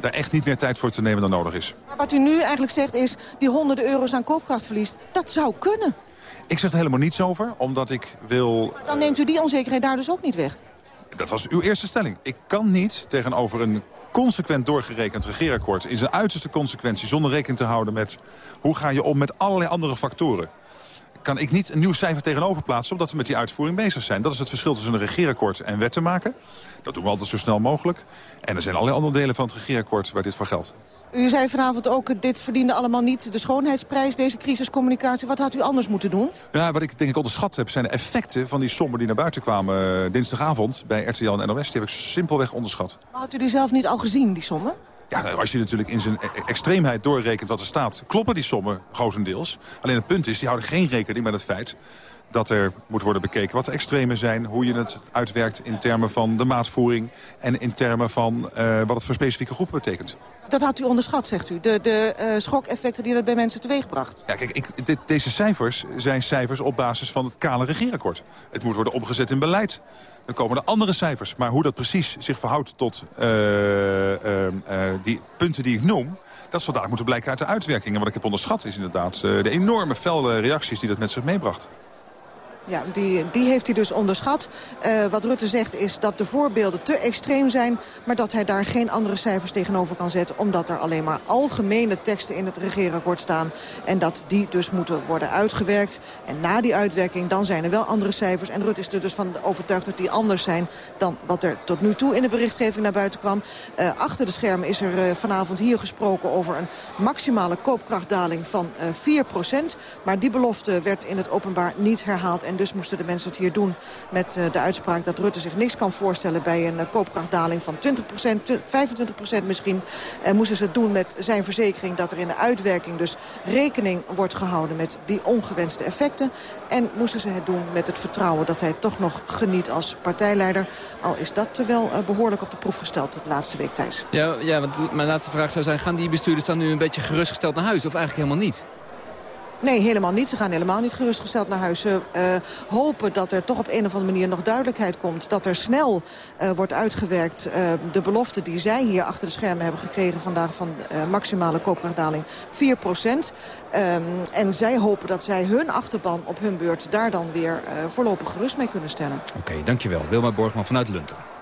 daar echt niet meer tijd voor te nemen dan nodig is. Maar wat u nu eigenlijk zegt is... die honderden euro's aan koopkracht verliest, dat zou kunnen. Ik zeg er helemaal niets over, omdat ik wil... Dan neemt u die onzekerheid daar dus ook niet weg? Dat was uw eerste stelling. Ik kan niet tegenover een consequent doorgerekend regeerakkoord... in zijn uiterste consequentie zonder rekening te houden met... hoe ga je om met allerlei andere factoren kan ik niet een nieuw cijfer tegenover plaatsen... omdat we met die uitvoering bezig zijn. Dat is het verschil tussen een regeerakkoord en wetten maken. Dat doen we altijd zo snel mogelijk. En er zijn allerlei andere delen van het regeerakkoord waar dit voor geldt. U zei vanavond ook, dit verdiende allemaal niet de schoonheidsprijs, deze crisiscommunicatie. Wat had u anders moeten doen? Ja, wat ik denk ik onderschat heb, zijn de effecten van die sommen die naar buiten kwamen dinsdagavond bij RTL en NOS. Die heb ik simpelweg onderschat. Maar had u die zelf niet al gezien, die sommen? Ja, als je natuurlijk in zijn e- extreemheid doorrekent wat er staat... kloppen die sommen grotendeels. Alleen het punt is, die houden geen rekening met het feit dat er moet worden bekeken wat de extremen zijn... hoe je het uitwerkt in termen van de maatvoering... en in termen van uh, wat het voor specifieke groepen betekent. Dat had u onderschat, zegt u, de, de uh, schokeffecten die dat bij mensen teweegbracht. Ja, kijk, ik, dit, deze cijfers zijn cijfers op basis van het kale regeerakkoord. Het moet worden omgezet in beleid. Dan komen er andere cijfers. Maar hoe dat precies zich verhoudt tot uh, die punten die ik noem... dat zal daar moeten blijken uit de uitwerking. En wat ik heb onderschat is inderdaad de enorme felle reacties die dat met zich meebracht. Ja, die, die heeft hij dus onderschat. Uh, wat Rutte zegt is dat de voorbeelden te extreem zijn... maar dat hij daar geen andere cijfers tegenover kan zetten... omdat er alleen maar algemene teksten in het regeerakkoord staan... en dat die dus moeten worden uitgewerkt. En na die uitwerking dan zijn er wel andere cijfers. En Rutte is er dus van overtuigd dat die anders zijn... dan wat er tot nu toe in de berichtgeving naar buiten kwam. Uh, achter de schermen is er uh, vanavond hier gesproken over een maximale koopkrachtdaling van 4% Maar die belofte werd in het openbaar niet herhaald... dus moesten de mensen het hier doen met uh, de uitspraak dat Rutte zich niks kan voorstellen bij een uh, koopkrachtdaling van 20% 25% misschien. En moesten ze het doen met zijn verzekering dat er in de uitwerking dus rekening wordt gehouden met die ongewenste effecten. En moesten ze het doen met het vertrouwen dat hij toch nog geniet als partijleider. Al is dat wel uh, behoorlijk op de proef gesteld de laatste week, Thijs. Ja, ja, want mijn laatste vraag zou zijn, gaan die bestuurders dan nu een beetje gerustgesteld naar huis? Of eigenlijk helemaal niet? Nee, helemaal niet. Ze gaan helemaal niet gerustgesteld naar huis. Ze uh, hopen dat er toch op een of andere manier nog duidelijkheid komt. Dat er snel uh, wordt uitgewerkt uh, de belofte die zij hier achter de schermen hebben gekregen vandaag van maximale koopkrachtdaling 4 procent. Um, en zij hopen dat zij hun achterban op hun beurt daar dan weer voorlopig gerust mee kunnen stellen. Oké, dankjewel. Wilma Borgman vanuit Lunten.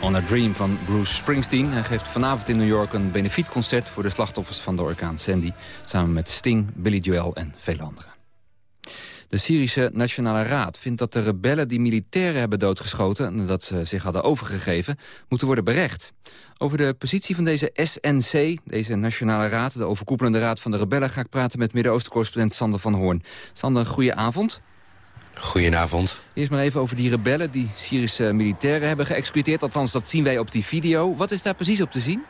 On a Dream van Bruce Springsteen. Hij geeft vanavond in New York een benefietconcert... voor de slachtoffers van de orkaan Sandy. Samen met Sting, Billy Joel en vele anderen. De Syrische Nationale Raad vindt dat de rebellen die militairen hebben doodgeschoten... nadat ze zich hadden overgegeven, moeten worden berecht. Over de positie van deze SNC, deze Nationale Raad... de overkoepelende raad van de rebellen... ga ik praten met Midden-Oosten-correspondent Sander van Hoorn. Sander, goeie avond. Goedenavond. Eerst maar even over die rebellen die Syrische militairen hebben geëxecuteerd. Althans, dat zien wij op die video. Wat is daar precies op te zien?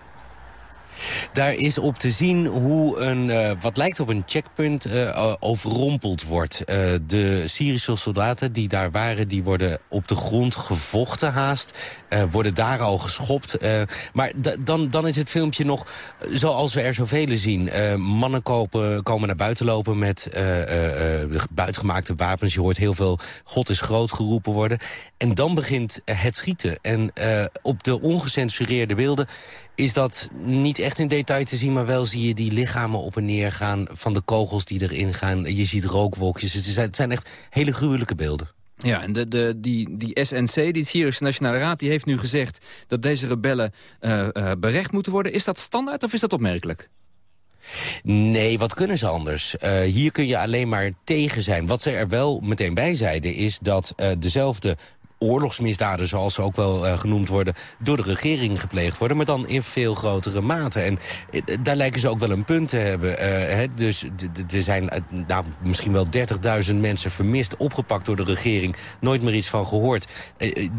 Daar is op te zien hoe een, uh, wat lijkt op een checkpoint uh, overrompeld wordt. De Syrische soldaten die daar waren, die worden op de grond gevochten haast. worden daar al geschopt. maar dan, dan is het filmpje nog zoals we er zoveel zien. mannen komen naar buiten lopen met buitgemaakte wapens. Je hoort heel veel God is groot geroepen worden. En dan begint het schieten. En op de ongecensureerde beelden is dat niet echt in detail te zien... maar wel zie je die lichamen op en neer gaan van de kogels die erin gaan. Je ziet rookwolkjes. Het zijn, het zijn echt hele gruwelijke beelden. Ja, en de, de, die, die SNC, die Syrische Nationale Raad... die heeft nu gezegd dat deze rebellen uh, uh, berecht moeten worden. Is dat standaard of is dat opmerkelijk? Nee, wat kunnen ze anders? Uh, hier kun je alleen maar tegen zijn. Wat ze er wel meteen bij zeiden is dat uh, dezelfde oorlogsmisdaden, zoals ze ook wel uh, genoemd worden... door de regering gepleegd worden, maar dan in veel grotere mate. En uh, daar lijken ze ook wel een punt te hebben. Uh, hè, dus er zijn nou, misschien wel 30.000 mensen vermist, opgepakt door de regering. Nooit meer iets van gehoord.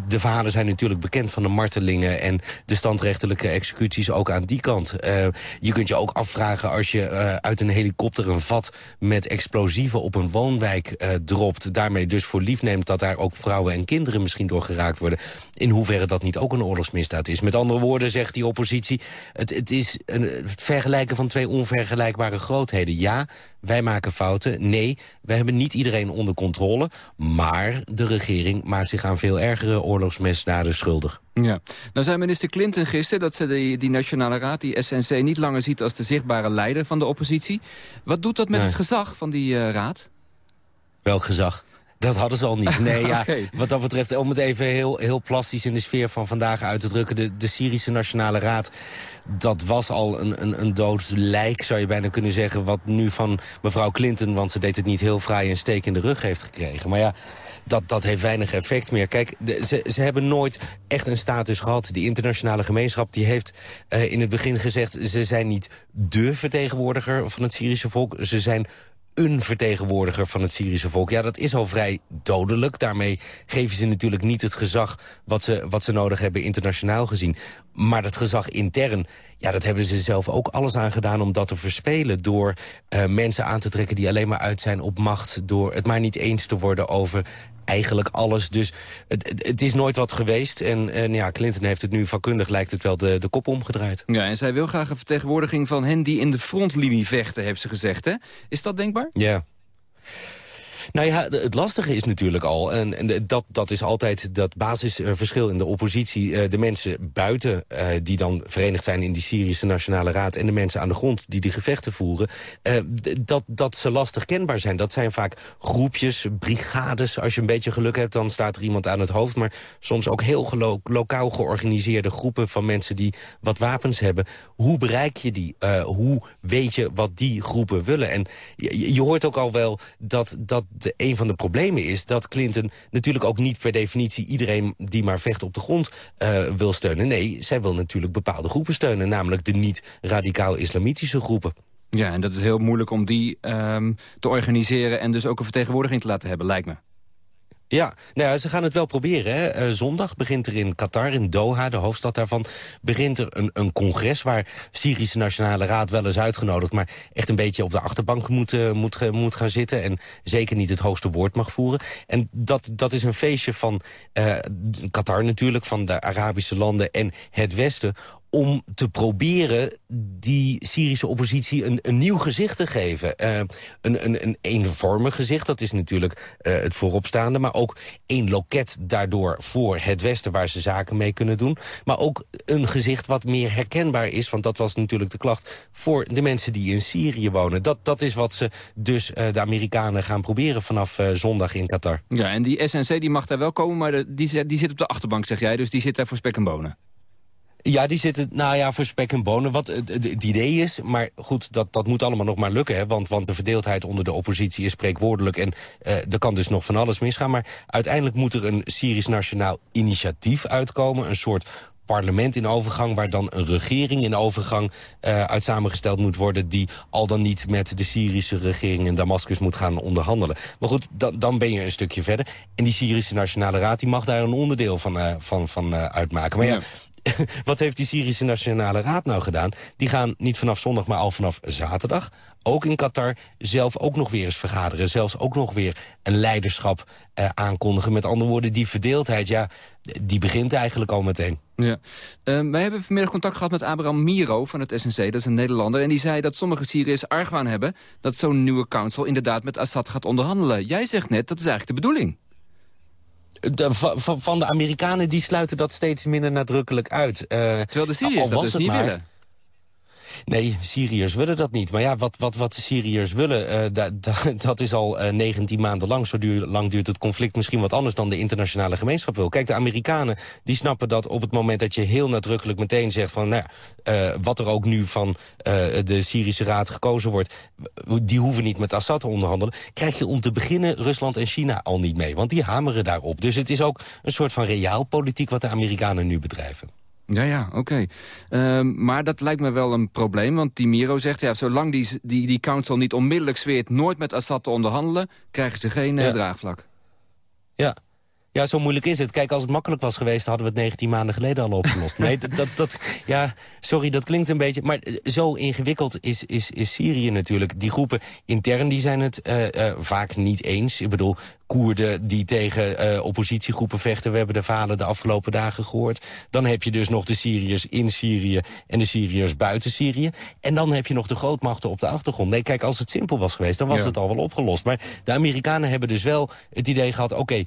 de verhalen zijn natuurlijk bekend van de martelingen... en de standrechtelijke executies ook aan die kant. je kunt je ook afvragen als je uit een helikopter een vat... met explosieven op een woonwijk dropt... daarmee dus voor lief neemt dat daar ook vrouwen en kinderen misschien door geraakt worden... in hoeverre dat niet ook een oorlogsmisdaad is. Met andere woorden zegt die oppositie... het, het is een, het vergelijken van twee onvergelijkbare grootheden. Ja, wij maken fouten. Nee, wij hebben niet iedereen onder controle. Maar de regering maakt zich aan veel ergere oorlogsmisdaden schuldig. Ja. Nou zei minister Clinton gisteren dat ze die, die Nationale Raad, die SNC, niet langer ziet als de zichtbare leider van de oppositie. Wat doet dat met Nee. het gezag van die eh, raad? Welk gezag? Dat hadden ze al niet. Nee, ja, wat dat betreft, om het even heel, heel plastisch in de sfeer van vandaag uit te drukken... de, de Syrische Nationale Raad, dat was al een, een, een dood lijk, zou je bijna kunnen zeggen... wat nu van mevrouw Clinton, want ze deed het niet heel fraai... een steek in de rug heeft gekregen. Maar ja, dat, dat heeft weinig effect meer. Kijk, de- ze, ze hebben nooit echt een status gehad. Die internationale gemeenschap die heeft eh, in het begin gezegd... ze zijn niet dé vertegenwoordiger van het Syrische volk. Ze zijn een vertegenwoordiger van het Syrische volk. Ja, dat is al vrij dodelijk. Daarmee geven ze natuurlijk niet het gezag wat ze, wat ze nodig hebben internationaal gezien. Maar dat gezag intern, ja, dat hebben ze zelf ook alles aan gedaan om dat te verspelen. Door eh, mensen aan te trekken die alleen maar uit zijn op macht. Door het maar niet eens te worden over eigenlijk alles. Dus het, het, is nooit wat geweest. En, en ja, Clinton heeft het nu vakkundig, lijkt het wel, de, de kop omgedraaid. Ja, en zij wil graag een vertegenwoordiging van hen die in de frontlinie vechten, heeft ze gezegd. Hè? Is dat denkbaar? Ja. Nou ja, het lastige is natuurlijk al, en, dat, dat is altijd dat basisverschil in de oppositie. eh, De mensen buiten eh, die dan verenigd zijn in die Syrische Nationale Raad... en de mensen aan de grond die die gevechten voeren... eh, dat, dat ze lastig kenbaar zijn. Dat zijn vaak groepjes, brigades. Als je een beetje geluk hebt, dan staat er iemand aan het hoofd. Maar soms ook heel lokaal georganiseerde groepen van mensen... die wat wapens hebben. Hoe bereik je die? Hoe weet je wat die groepen willen? En je, je hoort ook al wel dat, dat een van de problemen is... dat Clinton natuurlijk ook niet per definitie iedereen die maar vecht op de grond eh, wil steunen. Nee, zij wil natuurlijk bepaalde groepen steunen. Namelijk de niet-radicaal-islamitische groepen. Ja, en dat is heel moeilijk om die ehm, te organiseren... en dus ook een vertegenwoordiging te laten hebben, lijkt me. Ja, nou ja, ze gaan het wel proberen. Hè. Eh, zondag begint er in Qatar, in Doha, de hoofdstad daarvan... begint er een, een congres waar Syrische Nationale Raad wel is uitgenodigd... maar echt een beetje op de achterbank moet, eh, moet, moet gaan zitten... en zeker niet het hoogste woord mag voeren. En dat, dat is een feestje van eh, Qatar natuurlijk, van de Arabische landen en het Westen om te proberen die Syrische oppositie een, een nieuw gezicht te geven. Eh, een, een, een eenvormig gezicht, dat is natuurlijk eh, het vooropstaande... maar ook één loket daardoor voor het Westen waar ze zaken mee kunnen doen. Maar ook een gezicht wat meer herkenbaar is... want dat was natuurlijk de klacht voor de mensen die in Syrië wonen. Dat, dat is wat ze dus eh, de Amerikanen gaan proberen vanaf zondag in Qatar. Ja, en die SNC die mag daar wel komen, maar die, die zit op de achterbank, zeg jij. Dus die zit daar voor spek en bonen. Ja, die zitten, nou ja, voor spek en bonen. Wat het, het- idee is, maar goed, dat, dat moet allemaal nog maar lukken. Hè, want, want de verdeeldheid onder de oppositie is spreekwoordelijk. En eh, er kan dus nog van alles misgaan. Maar uiteindelijk moet er een Syrisch Nationaal Initiatief uitkomen. Een soort parlement in overgang... waar dan een regering in overgang eh, uit samengesteld moet worden... die al dan niet met de Syrische regering in Damascus moet gaan onderhandelen. Maar goed, dan, dan ben je een stukje verder. En die Syrische Nationale Raad die mag daar een onderdeel van, eh, van, van eh, uitmaken. Maar ja, wat heeft die Syrische Nationale Raad nou gedaan? Die gaan niet vanaf zondag, maar al vanaf zaterdag... ook in Qatar zelf ook nog weer eens vergaderen. Zelfs ook nog weer een leiderschap eh, aankondigen. Met andere woorden, die verdeeldheid, ja, die begint eigenlijk al meteen. Ja. Ehm, wij hebben vanmiddag contact gehad met Abraham Miro van het SNC, dat is een Nederlander. En die zei dat sommige Syriërs argwaan hebben dat zo'n nieuwe council inderdaad met Assad gaat onderhandelen. Jij zegt net, dat is eigenlijk de bedoeling. De, van, de Amerikanen die sluiten dat steeds minder nadrukkelijk uit. Eh, Terwijl de Syriërs dat was dus het niet maar- willen. Nee, Syriërs willen dat niet. Maar ja, wat, wat, wat de Syriërs willen, eh, da- da- dat is al eh, 19 maanden lang. Zo duur, lang duurt het conflict misschien wat anders dan de internationale gemeenschap wil. Kijk, de Amerikanen die snappen dat op het moment dat je heel nadrukkelijk meteen zegt van... Nou, eh, wat er ook nu van de Syrische Raad gekozen wordt... die hoeven niet met Assad te onderhandelen... krijg je om te beginnen Rusland en China al niet mee. Want die hameren daarop. Dus het is ook een soort van realpolitiek wat de Amerikanen nu bedrijven. Ja, ja, oké. Ehm, maar dat lijkt me wel een probleem, want die Miro zegt... ja, zolang die, die, die council niet onmiddellijk zweert nooit met Assad te onderhandelen... krijgen ze geen eh, Ja. draagvlak. Ja. Ja, zo moeilijk is het. Kijk, als het makkelijk was geweest... hadden we het 19 maanden geleden al opgelost. Nee, dat, dat, ja, sorry, dat klinkt een beetje... Maar eh, zo ingewikkeld is, is, is Syrië natuurlijk. Die groepen intern die zijn het eh, eh, vaak niet eens. Ik bedoel, Koerden die tegen oppositiegroepen vechten. We hebben de verhalen de afgelopen dagen gehoord. Dan heb je dus nog de Syriërs in Syrië en de Syriërs buiten Syrië. En dan heb je nog de grootmachten op de achtergrond. Nee, kijk, als het simpel was geweest, dan was Ja. het al wel opgelost. Maar de Amerikanen hebben dus wel het idee gehad... oké,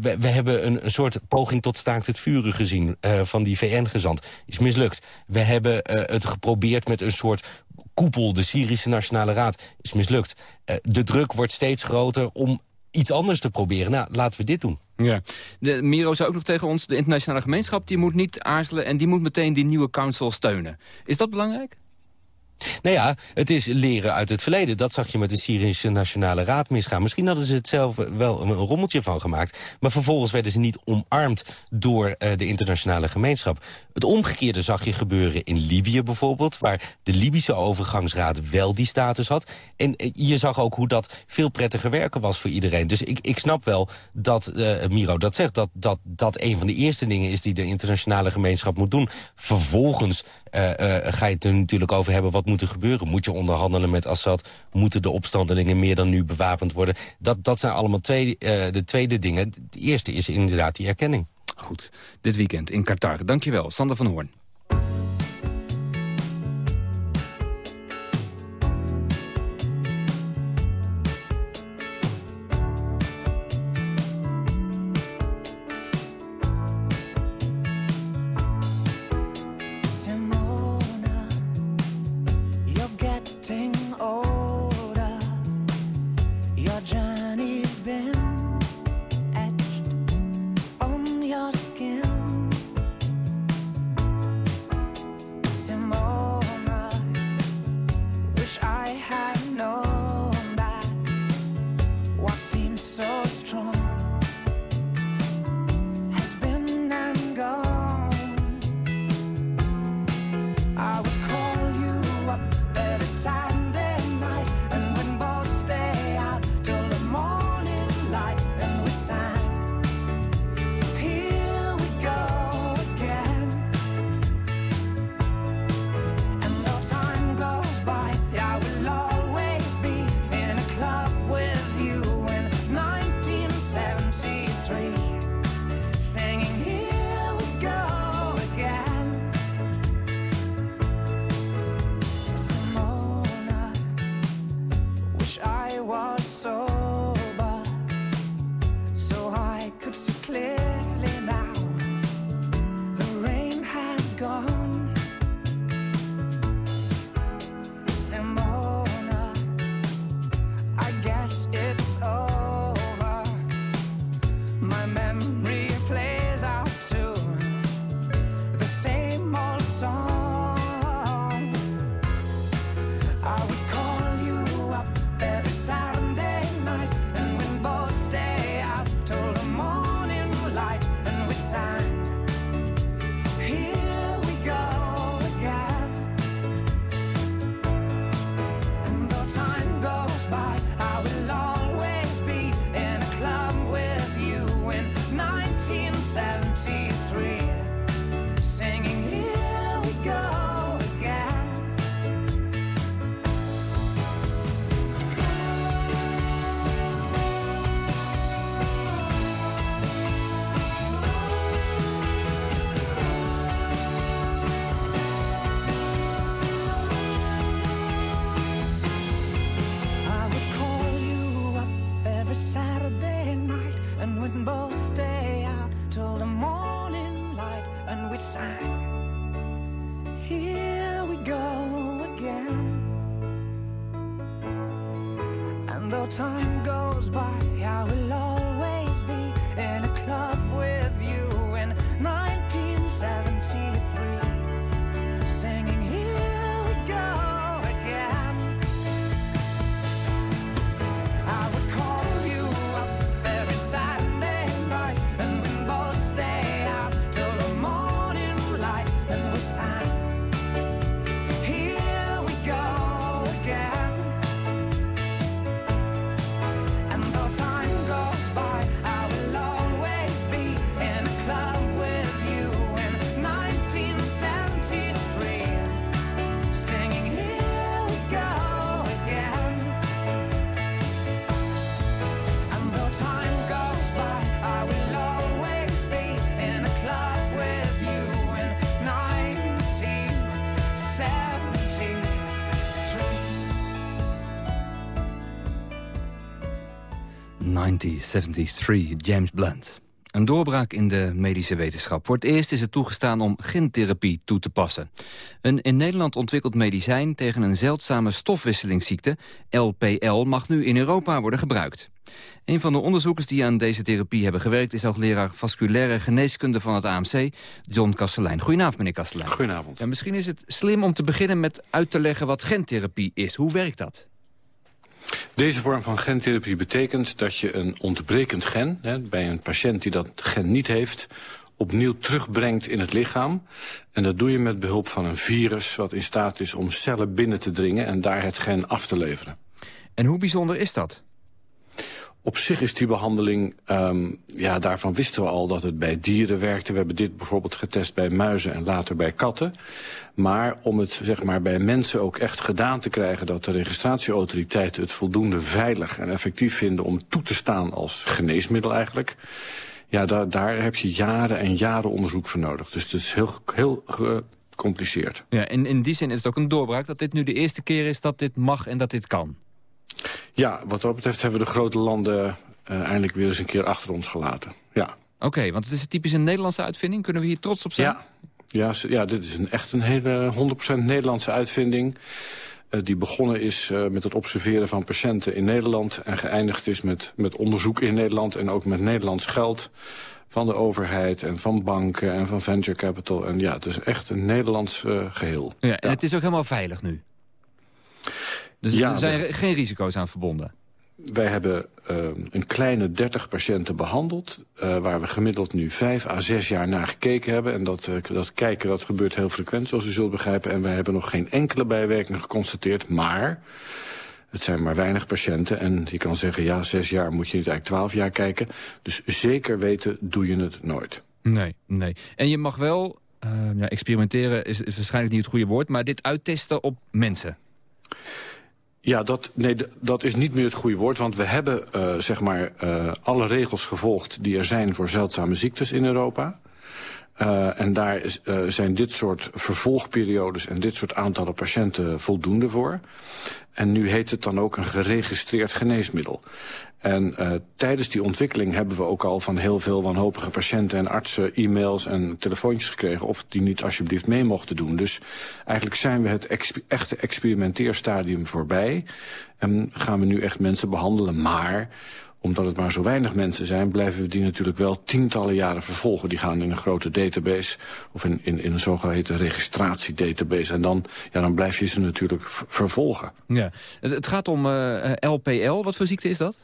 we, we hebben een, een soort poging tot staakt het vuren gezien eh, van die VN-gezant. Is mislukt. We hebben eh, het geprobeerd met een soort koepel, de Syrische Nationale Raad. Is mislukt. Eh, de druk wordt steeds groter om iets anders te proberen. Nou, laten we dit doen. Ja. De, Miro zei ook nog tegen ons, de internationale gemeenschap... die moet niet aarzelen en die moet meteen die nieuwe council steunen. Is dat belangrijk? Nou ja, het is leren uit het verleden. Dat zag je met de Syrische Nationale Raad misgaan. Misschien hadden ze het zelf wel een rommeltje van gemaakt. Maar vervolgens werden ze niet omarmd door eh, de internationale gemeenschap. Het omgekeerde zag je gebeuren in Libië bijvoorbeeld... waar de Libische overgangsraad wel die status had. En eh, je zag ook hoe dat veel prettiger werken was voor iedereen. Dus ik, ik snap wel dat eh, Miro dat zegt. Dat, dat dat een van de eerste dingen is die de internationale gemeenschap moet doen. Vervolgens ga je het er natuurlijk over hebben wat moet er gebeuren. Moet je onderhandelen met Assad? Moeten de opstandelingen meer dan nu bewapend worden? Dat, dat zijn allemaal twee, eh, de tweede dingen. Het eerste is inderdaad die erkenning. Goed, dit weekend in Qatar. Dankjewel, Sander van Hoorn. 1973, James Blunt. Een doorbraak in de medische wetenschap. Voor het eerst is het toegestaan om gentherapie toe te passen. Een in Nederland ontwikkeld medicijn tegen een zeldzame stofwisselingsziekte, LPL, mag nu in Europa worden gebruikt. Een van de onderzoekers die aan deze therapie hebben gewerkt... is hoogleraar vasculaire geneeskunde van het AMC, John Kastelein. Goedenavond, meneer Kastelein. Goedenavond. Ja, misschien is het slim om te beginnen met uit te leggen wat gentherapie is. Hoe werkt dat? Deze vorm van gentherapie betekent dat je een ontbrekend gen... Hè, bij een patiënt die dat gen niet heeft opnieuw terugbrengt in het lichaam. En dat doe je met behulp van een virus... wat in staat is om cellen binnen te dringen en daar het gen af te leveren. En hoe bijzonder is dat? Op zich is die behandeling, um, ja, daarvan wisten we al dat het bij dieren werkte. We hebben dit bijvoorbeeld getest bij muizen en later bij katten. Maar om het zeg maar, bij mensen ook echt gedaan te krijgen... dat de registratieautoriteiten het voldoende veilig en effectief vinden... om toe te staan als geneesmiddel eigenlijk... ja, daar, daar heb je jaren en jaren onderzoek voor nodig. Dus het is heel, heel gecompliceerd. Ja, en in die zin is het ook een doorbraak dat dit nu de eerste keer is... dat dit mag en dat dit kan. Ja, wat dat betreft hebben we de grote landen uh, eindelijk weer eens een keer achter ons gelaten. Ja. Oké, okay, want het is een typisch een Nederlandse uitvinding. Kunnen we hier trots op zijn? Ja, ja, ja dit is een, echt een hele 100% Nederlandse uitvinding. Uh, die begonnen is uh, met het observeren van patiënten in Nederland... en geëindigd is met, met onderzoek in Nederland en ook met Nederlands geld van de overheid en van banken en van venture capital. En ja, het is echt een Nederlands geheel. Ja, en ja. het is ook helemaal veilig nu? Dus Ja, er zijn geen risico's aan verbonden? Wij hebben uh, een kleine 30 patiënten behandeld... Uh, waar we gemiddeld nu vijf à zes jaar naar gekeken hebben. En dat, uh, dat kijken dat gebeurt heel frequent, zoals u zult begrijpen. En wij hebben nog geen enkele bijwerking geconstateerd. Maar het zijn maar weinig patiënten. En je kan zeggen, ja, zes jaar moet je niet eigenlijk twaalf jaar kijken. Dus zeker weten doe je het nooit. Nee, nee. En je mag wel, uh, ja, experimenteren is, is waarschijnlijk niet het goede woord... maar dit uittesten op mensen. Ja, dat, nee, dat is niet meer het goede woord. Want we hebben uh, zeg maar, uh, alle regels gevolgd die er zijn voor zeldzame ziektes in Europa. Uh, en daar uh, zijn dit soort vervolgperiodes en dit soort aantallen patiënten voldoende voor. En nu heet het dan ook een geregistreerd geneesmiddel. En uh, tijdens die ontwikkeling hebben we ook al van heel veel wanhopige patiënten en artsen e-mails en telefoontjes gekregen of die niet alsjeblieft mee mochten doen. Dus eigenlijk zijn we het echte experimenteerstadium voorbij en gaan we nu echt mensen behandelen. Maar omdat het maar zo weinig mensen zijn, blijven we die natuurlijk wel tientallen jaren vervolgen. Die gaan in een grote database of in, in, een zogeheten registratiedatabase. En dan, ja, dan blijf je ze natuurlijk vervolgen. Ja. Het, gaat om LPL. Wat voor ziekte is dat?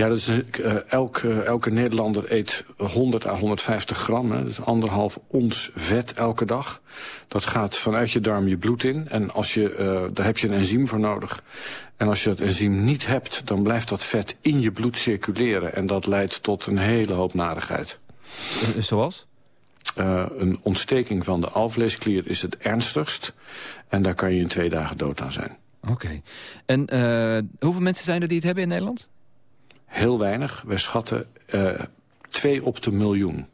Ja, is, uh, elk, uh, elke Nederlander eet 100 à 150 gram. Hè. Is anderhalf ons vet elke dag. Dat gaat vanuit je darm je bloed in. En als je, uh, daar heb je een enzym voor nodig. En als je dat enzym niet hebt, dan blijft dat vet in je bloed circuleren. En dat leidt tot een hele hoop narigheid. Zoals? Een ontsteking van de alvleesklier is het ernstigst. En daar kan je in twee dagen dood aan zijn. Oké. Okay. En hoeveel mensen zijn er die het hebben in Nederland? Heel weinig. Wij schatten uh, 2 op de miljoen.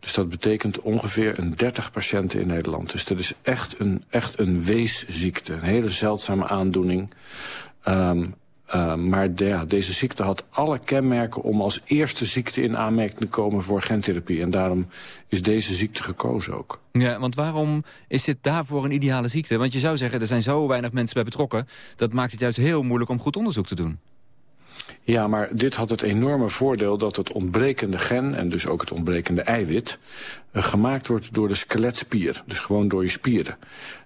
Dus dat betekent ongeveer een 30 patiënten in Nederland. Dus dat is echt een, echt een weesziekte. Een hele zeldzame aandoening. Um, uh, maar deze ziekte had alle kenmerken om als eerste ziekte in aanmerking te komen voor gentherapie. En daarom is deze ziekte gekozen ook. Ja, want waarom is dit daarvoor een ideale ziekte? Want je zou zeggen, er zijn zo weinig mensen bij betrokken. Dat maakt het juist heel moeilijk om goed onderzoek te doen. Ja, maar dit had het enorme voordeel dat het ontbrekende gen... en dus ook het ontbrekende eiwit... Uh, gemaakt wordt door de skeletspier. Dus gewoon door je spieren.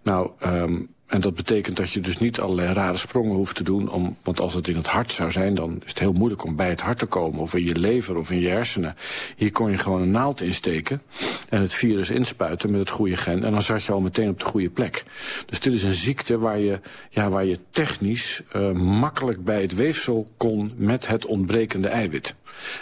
Nou, um, en dat betekent dat je dus niet allerlei rare sprongen hoeft te doen. Om, want als het in het hart zou zijn, dan is het heel moeilijk om bij het hart te komen. Of in je lever of in je hersenen. Hier kon je gewoon een naald insteken. En het virus inspuiten met het goede gen. En dan zat je al meteen op de goede plek. Dus dit is een ziekte waar je, ja, waar je technisch uh, makkelijk bij het weefsel kon met het ontbrekende eiwit.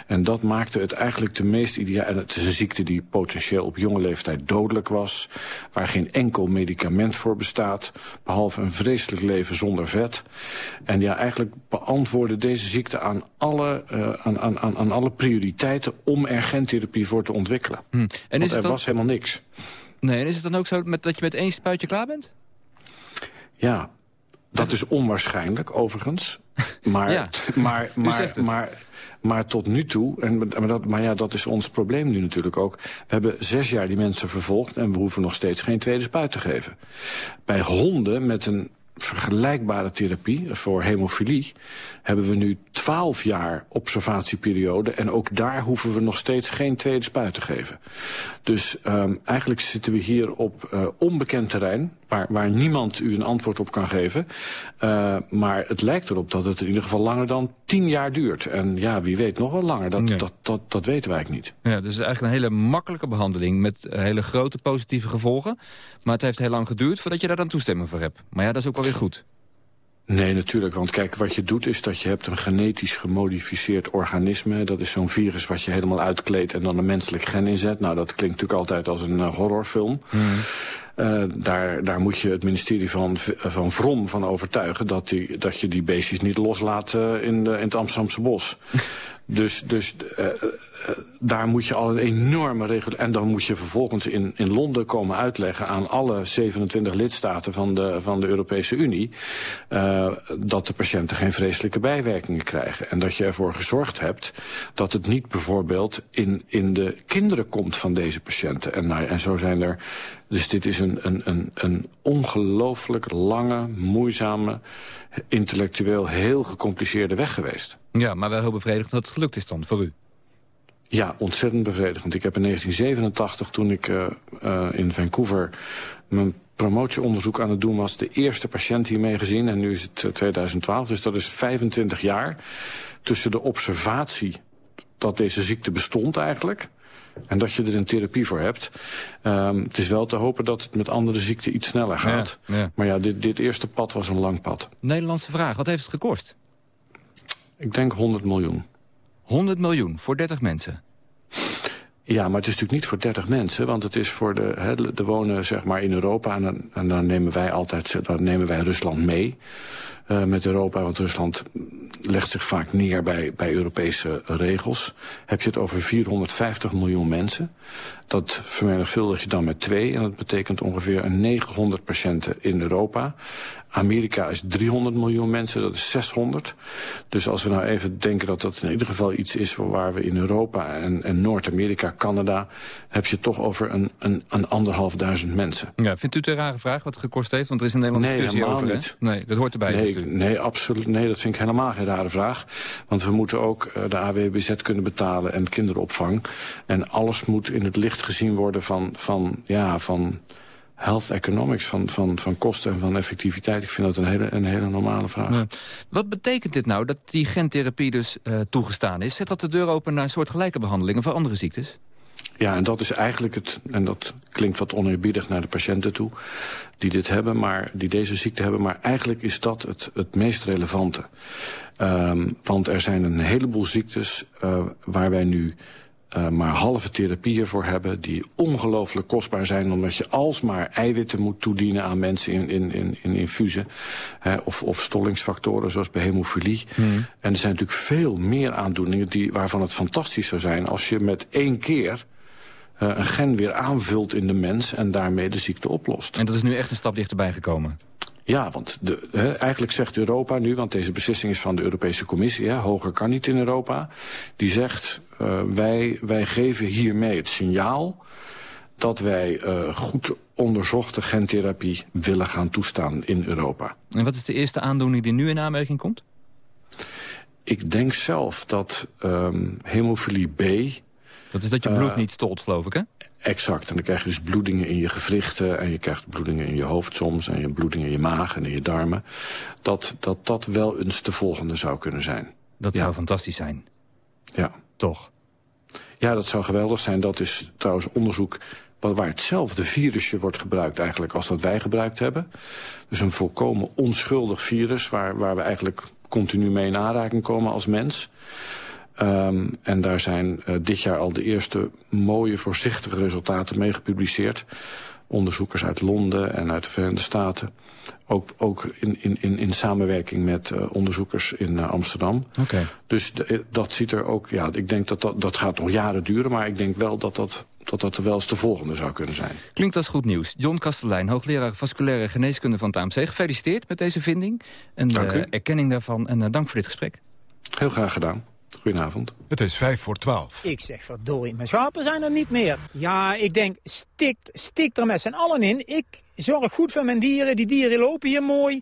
En dat maakte het eigenlijk de meest ideaal. En het is een ziekte die potentieel op jonge leeftijd dodelijk was. Waar geen enkel medicament voor bestaat. Behalve een vreselijk leven zonder vet. En ja, eigenlijk beantwoordde deze ziekte aan alle, uh, aan, aan, aan, alle prioriteiten om er gentherapie voor te ontwikkelen. Hm. En Want is er dan... was helemaal niks. Nee, en is het dan ook zo met, dat je met één spuitje klaar bent? Ja, dat is onwaarschijnlijk, overigens. Maar, Ja, maar, maar, maar Maar tot nu toe, en, maar, dat, maar ja, dat is ons probleem nu natuurlijk ook... we hebben zes jaar die mensen vervolgd... en we hoeven nog steeds geen tweede spuit te geven. Bij honden met een vergelijkbare therapie voor hemofilie... hebben we nu 12 jaar observatieperiode... en ook daar hoeven we nog steeds geen tweede spuit te geven. Dus um, eigenlijk zitten we hier op uh, onbekend terrein... Waar, waar niemand u een antwoord op kan geven. Uh, maar het lijkt erop dat het in ieder geval langer dan 10 jaar duurt. En ja, wie weet nog wel langer, dat, dat, dat, dat weten wij eigenlijk niet. Ja, dus het is eigenlijk een hele makkelijke behandeling met eh, hele grote positieve gevolgen. Maar het heeft heel lang geduurd voordat je daar dan toestemming voor hebt. Maar ja, dat is ook wel weer goed. Nee, natuurlijk. Want kijk, wat je doet is dat je hebt een genetisch gemodificeerd organisme. Dat is zo'n virus wat je helemaal uitkleedt en dan een menselijk gen inzet. Nou, dat klinkt natuurlijk altijd als een eh, horrorfilm. Uh, daar, daar moet je het ministerie van, van Vrom van overtuigen... dat, die, dat je die beestjes niet loslaat uh, in, de, in het Amsterdamse bos. dus dus uh, daar moet je al een enorme regel... en dan moet je vervolgens in, in Londen komen uitleggen... aan alle 27 lidstaten van de, van de Europese Unie... dat de patiënten geen vreselijke bijwerkingen krijgen. En dat je ervoor gezorgd hebt dat het niet bijvoorbeeld... in, in de kinderen komt van deze patiënten. En, nou, en zo zijn er... Dus dit is een, een, een, een ongelooflijk lange, moeizame, intellectueel heel gecompliceerde weg geweest. Ja, maar wel heel bevredigend dat het gelukt is dan voor u. Ja, ontzettend bevredigend. Ik heb in 1987, toen ik uh, uh, in Vancouver mijn promotieonderzoek aan het doen was... de eerste patiënt hiermee gezien en nu is het uh, 2012. Dus dat is 25 jaar tussen de observatie dat deze ziekte bestond eigenlijk... En dat je er een therapie voor hebt. Um, het is wel te hopen dat het met andere ziekten iets sneller gaat. Ja, ja. Maar ja, dit, dit eerste pad was een lang pad. Nederlandse vraag, wat heeft het gekost? Ik denk 100 miljoen. 100 miljoen voor 30 mensen? Ja, maar het is natuurlijk niet voor 30 mensen, want het is voor de, hè, de wonen zeg maar in Europa en dan, en dan nemen wij altijd, dan nemen wij Rusland mee uh, met Europa, want Rusland legt zich vaak neer bij, bij Europese regels. Heb je het over 450 miljoen mensen. Dat vermenigvuldig je dan met twee en dat betekent ongeveer een 900 patiënten in Europa. Amerika is 300 miljoen mensen, dat is 600. Dus als we nou even denken dat dat in ieder geval iets is... waar we in Europa en, en Noord-Amerika, Canada... heb je toch over een, een, een anderhalf duizend mensen. Ja, vindt u het een rare vraag wat het gekost heeft? Want er is een Nederlandse nee, discussie over, niet. Hè? Nee, dat hoort erbij. Nee, nee, absoluut. Nee, dat vind ik helemaal geen rare vraag. Want we moeten ook uh, de AWBZ kunnen betalen en kinderopvang. En alles moet in het licht gezien worden van... van ja, van health economics, van, van, van kosten en van effectiviteit. Ik vind dat een hele, een hele normale vraag. Wat betekent dit nou, dat die gentherapie dus uh, toegestaan is? Zet dat de deur open naar soortgelijke behandelingen voor andere ziektes? Ja, en dat is eigenlijk het, en dat klinkt wat oneerbiedig naar de patiënten toe, die dit hebben, maar die deze ziekte hebben, maar eigenlijk is dat het, het meest relevante. Um, want er zijn een heleboel ziektes uh, waar wij nu uh, maar halve therapieën voor hebben... die ongelooflijk kostbaar zijn... omdat je alsmaar eiwitten moet toedienen aan mensen in, in, in, in infusen. Hè, of, of stollingsfactoren zoals bij hemofilie. Hmm. En er zijn natuurlijk veel meer aandoeningen... Die, waarvan het fantastisch zou zijn als je met één keer... Uh, een gen weer aanvult in de mens en daarmee de ziekte oplost. En dat is nu echt een stap dichterbij gekomen? Ja, want de, he, eigenlijk zegt Europa nu, want deze beslissing is van de Europese Commissie, hè, hoger kan niet in Europa, die zegt uh, wij, wij geven hiermee het signaal dat wij uh, goed onderzochte gentherapie willen gaan toestaan in Europa. En wat is de eerste aandoening die nu in aanmerking komt? Ik denk zelf dat um, hemofilie B... Dat is dat je bloed uh, niet stolt, geloof ik, hè? Exact. En dan krijg je dus bloedingen in je gewrichten... en je krijgt bloedingen in je hoofd soms... en je bloedingen in je maag en in je darmen. Dat dat, dat wel eens de volgende zou kunnen zijn. Dat ja. zou fantastisch zijn. Ja. Toch? Ja, dat zou geweldig zijn. Dat is trouwens onderzoek waar hetzelfde virusje wordt gebruikt eigenlijk als dat wij gebruikt hebben. Dus een volkomen onschuldig virus waar, waar we eigenlijk continu mee in aanraking komen als mens... Um, en daar zijn uh, dit jaar al de eerste mooie, voorzichtige resultaten mee gepubliceerd. Onderzoekers uit Londen en uit de Verenigde Staten. Ook, ook in, in, in samenwerking met uh, onderzoekers in uh, Amsterdam. Okay. Dus de, dat ziet er ook, ja, ik denk dat, dat dat gaat nog jaren duren... maar ik denk wel dat dat, dat, dat wel eens de volgende zou kunnen zijn. Klinkt als goed nieuws. John Kastelein, hoogleraar vasculaire geneeskunde van het AMC. Gefeliciteerd met deze vinding en de erkenning daarvan. En dank voor dit gesprek. Heel graag gedaan. Goedenavond. Het is vijf voor twaalf. Ik zeg, verdorie, mijn schapen zijn er niet meer. Ja, ik denk, stik, stik er met z'n allen in. Ik zorg goed voor mijn dieren, die dieren lopen hier mooi.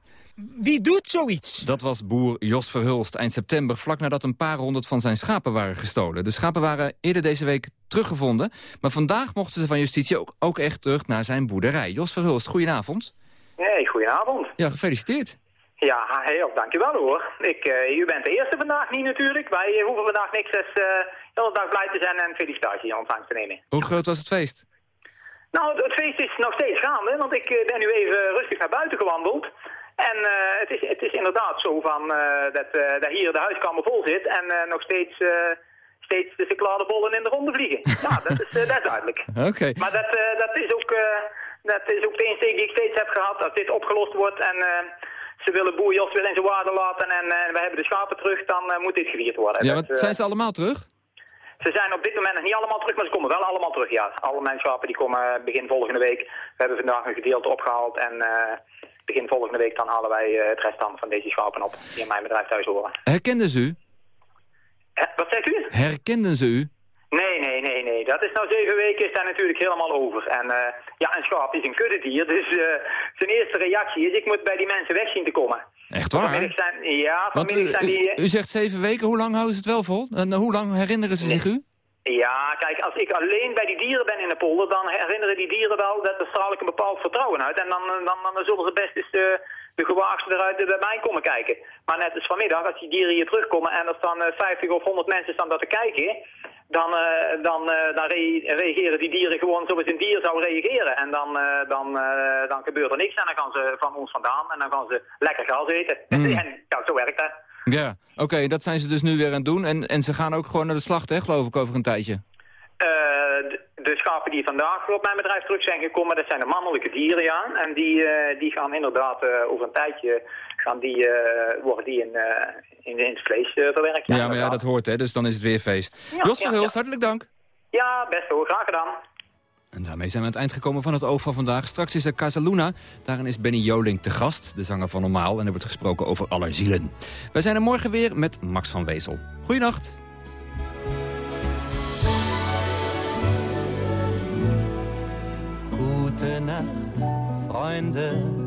Wie doet zoiets? Dat was boer Jos Verhulst eind september... vlak nadat een paar honderd van zijn schapen waren gestolen. De schapen waren eerder deze week teruggevonden... maar vandaag mochten ze van justitie ook, ook echt terug naar zijn boerderij. Jos Verhulst, goedenavond. Nee, goedenavond. Ja, gefeliciteerd. Ja, heel, dankjewel hoor. Ik, eh, u bent de eerste vandaag niet natuurlijk. Wij eh, hoeven vandaag niks als uh, de hele dag blij te zijn en felicitaties in ontvangst te nemen. Hoe groot was het feest? Nou, het feest is nog steeds gaande, want ik eh, ben nu even rustig naar buiten gewandeld. En eh, het, is, het is inderdaad zo van, eh, dat, eh, dat hier de huiskamer vol zit en eh, nog steeds, eh, steeds de chocoladebollen in de ronde vliegen. Ja, dat is, eh, dat is duidelijk. Oké. Maar dat, eh, dat, is ook, eh, dat is ook de insteek die ik steeds heb gehad, als dit opgelost wordt en eh, ze willen boer Jos weer in zijn waarde laten en eh, we hebben de schapen terug, dan eh, moet dit gevierd worden. Ja, Dat, want eh, zijn ze allemaal terug? ze zijn op dit moment nog niet allemaal terug, maar ze komen wel allemaal terug, ja. Alle mijn schapen die komen begin volgende week. We hebben vandaag een gedeelte opgehaald en begin volgende week dan halen wij het restant van deze schapen op. Die in mijn bedrijf thuis horen. Herkenden ze u? Wat zegt u? Herkenden ze u? Nee, nee, nee, nee. Dat is nou zeven weken, is daar natuurlijk helemaal over. En eh, ja, een schaap is een kuddedier, dus eh, zijn eerste reactie is ik moet bij die mensen weg zien te komen. Echt waar? Vanmiddag zijn, ja, vanmiddag u, zijn die... u, u zegt zeven weken, hoe lang houden ze het wel vol? En eh, hoe lang herinneren ze zich u? Ja, kijk, als ik alleen bij die dieren ben in de polder, dan herinneren die dieren wel, dat er straal ik een bepaald vertrouwen uit. En dan, eh, dan, dan, zullen ze best eens de, de gewaagsten eruit bij mij komen kijken. Maar net als vanmiddag, als die dieren hier terugkomen en er staan eh, 50 of 100 mensen staan daar te kijken, dan, eh, dan, eh, dan re- reageren die dieren gewoon zoals een dier zou reageren. En dan, eh, dan, dan gebeurt er niks en dan gaan ze van ons vandaan en dan gaan ze lekker gas eten. Mm. En ja, zo werkt dat. Ja, oké, dat zijn ze dus nu weer aan het doen. En, en ze gaan ook gewoon naar de slacht, hè, geloof ik, over een tijdje. Eh, de, schapen die vandaag op mijn bedrijf terug zijn gekomen, dat zijn de mannelijke dieren, ja. En die, die gaan inderdaad over een tijdje, gaan die, eh, worden die in, eh, in, in het vlees eh, verwerkt. Ja, maar ja, dat hoort, hè, dus dan is het weer feest. Ja, Jos ja, Verhulst, ja. hartelijk dank. Ja, best hoor, graag gedaan. En daarmee zijn we aan het eind gekomen van het Oog van vandaag. Straks is er Casaluna. Daarin is Benny Joling te gast, de zanger van Normaal. En er wordt gesproken over allerzielen. Wij zijn er morgen weer met Max van Wezel. Goeienacht. Gute Nacht, Freunde.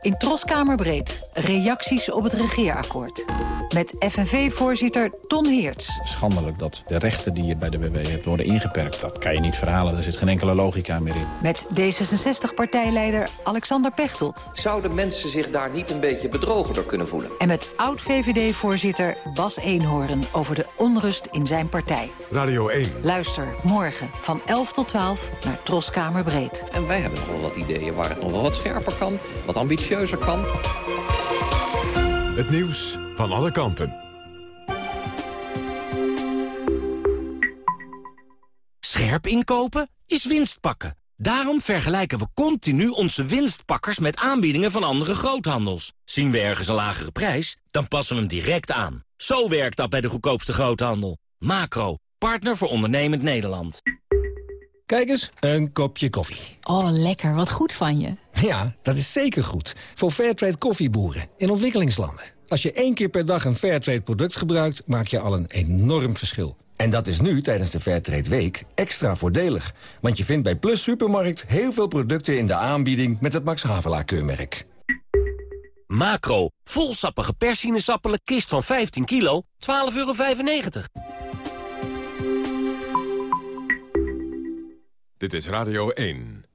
In Troskamerbreed. Reacties op het regeerakkoord. Met FNV-voorzitter Ton Heerts. Schandelijk dat de rechten die je bij de WW hebt worden ingeperkt. Dat kan je niet verhalen, daar zit geen enkele logica meer in. Met D66-partijleider Alexander Pechtold. Zouden mensen zich daar niet een beetje bedrogen door kunnen voelen? En met oud-VVD-voorzitter Bas Eenhoorn over de onrust in zijn partij. Radio 1. Luister morgen van 11 tot 12 naar Troskamerbreed. En wij hebben nog wel wat ideeën waar het nog wel wat scherper kan, wat ambitieuzer kan. Het nieuws van alle kanten. Scherp inkopen is winst pakken. Daarom vergelijken we continu onze winstpakkers met aanbiedingen van andere groothandels. Zien we ergens een lagere prijs, dan passen we hem direct aan. Zo werkt dat bij de goedkoopste groothandel. Macro, partner voor ondernemend Nederland. Kijk eens, een kopje koffie. Oh, lekker. Wat goed van je. Ja, dat is zeker goed. Voor Fairtrade koffieboeren in ontwikkelingslanden. Als je één keer per dag een Fairtrade product gebruikt... maak je al een enorm verschil. En dat is nu, tijdens de Fairtrade Week, extra voordelig. Want je vindt bij Plus Supermarkt heel veel producten in de aanbieding... met het Max Havelaar keurmerk. Macro, volsappige persinezappelen kist van 15 kilo, 12,95 euro. Dit is Radio 1.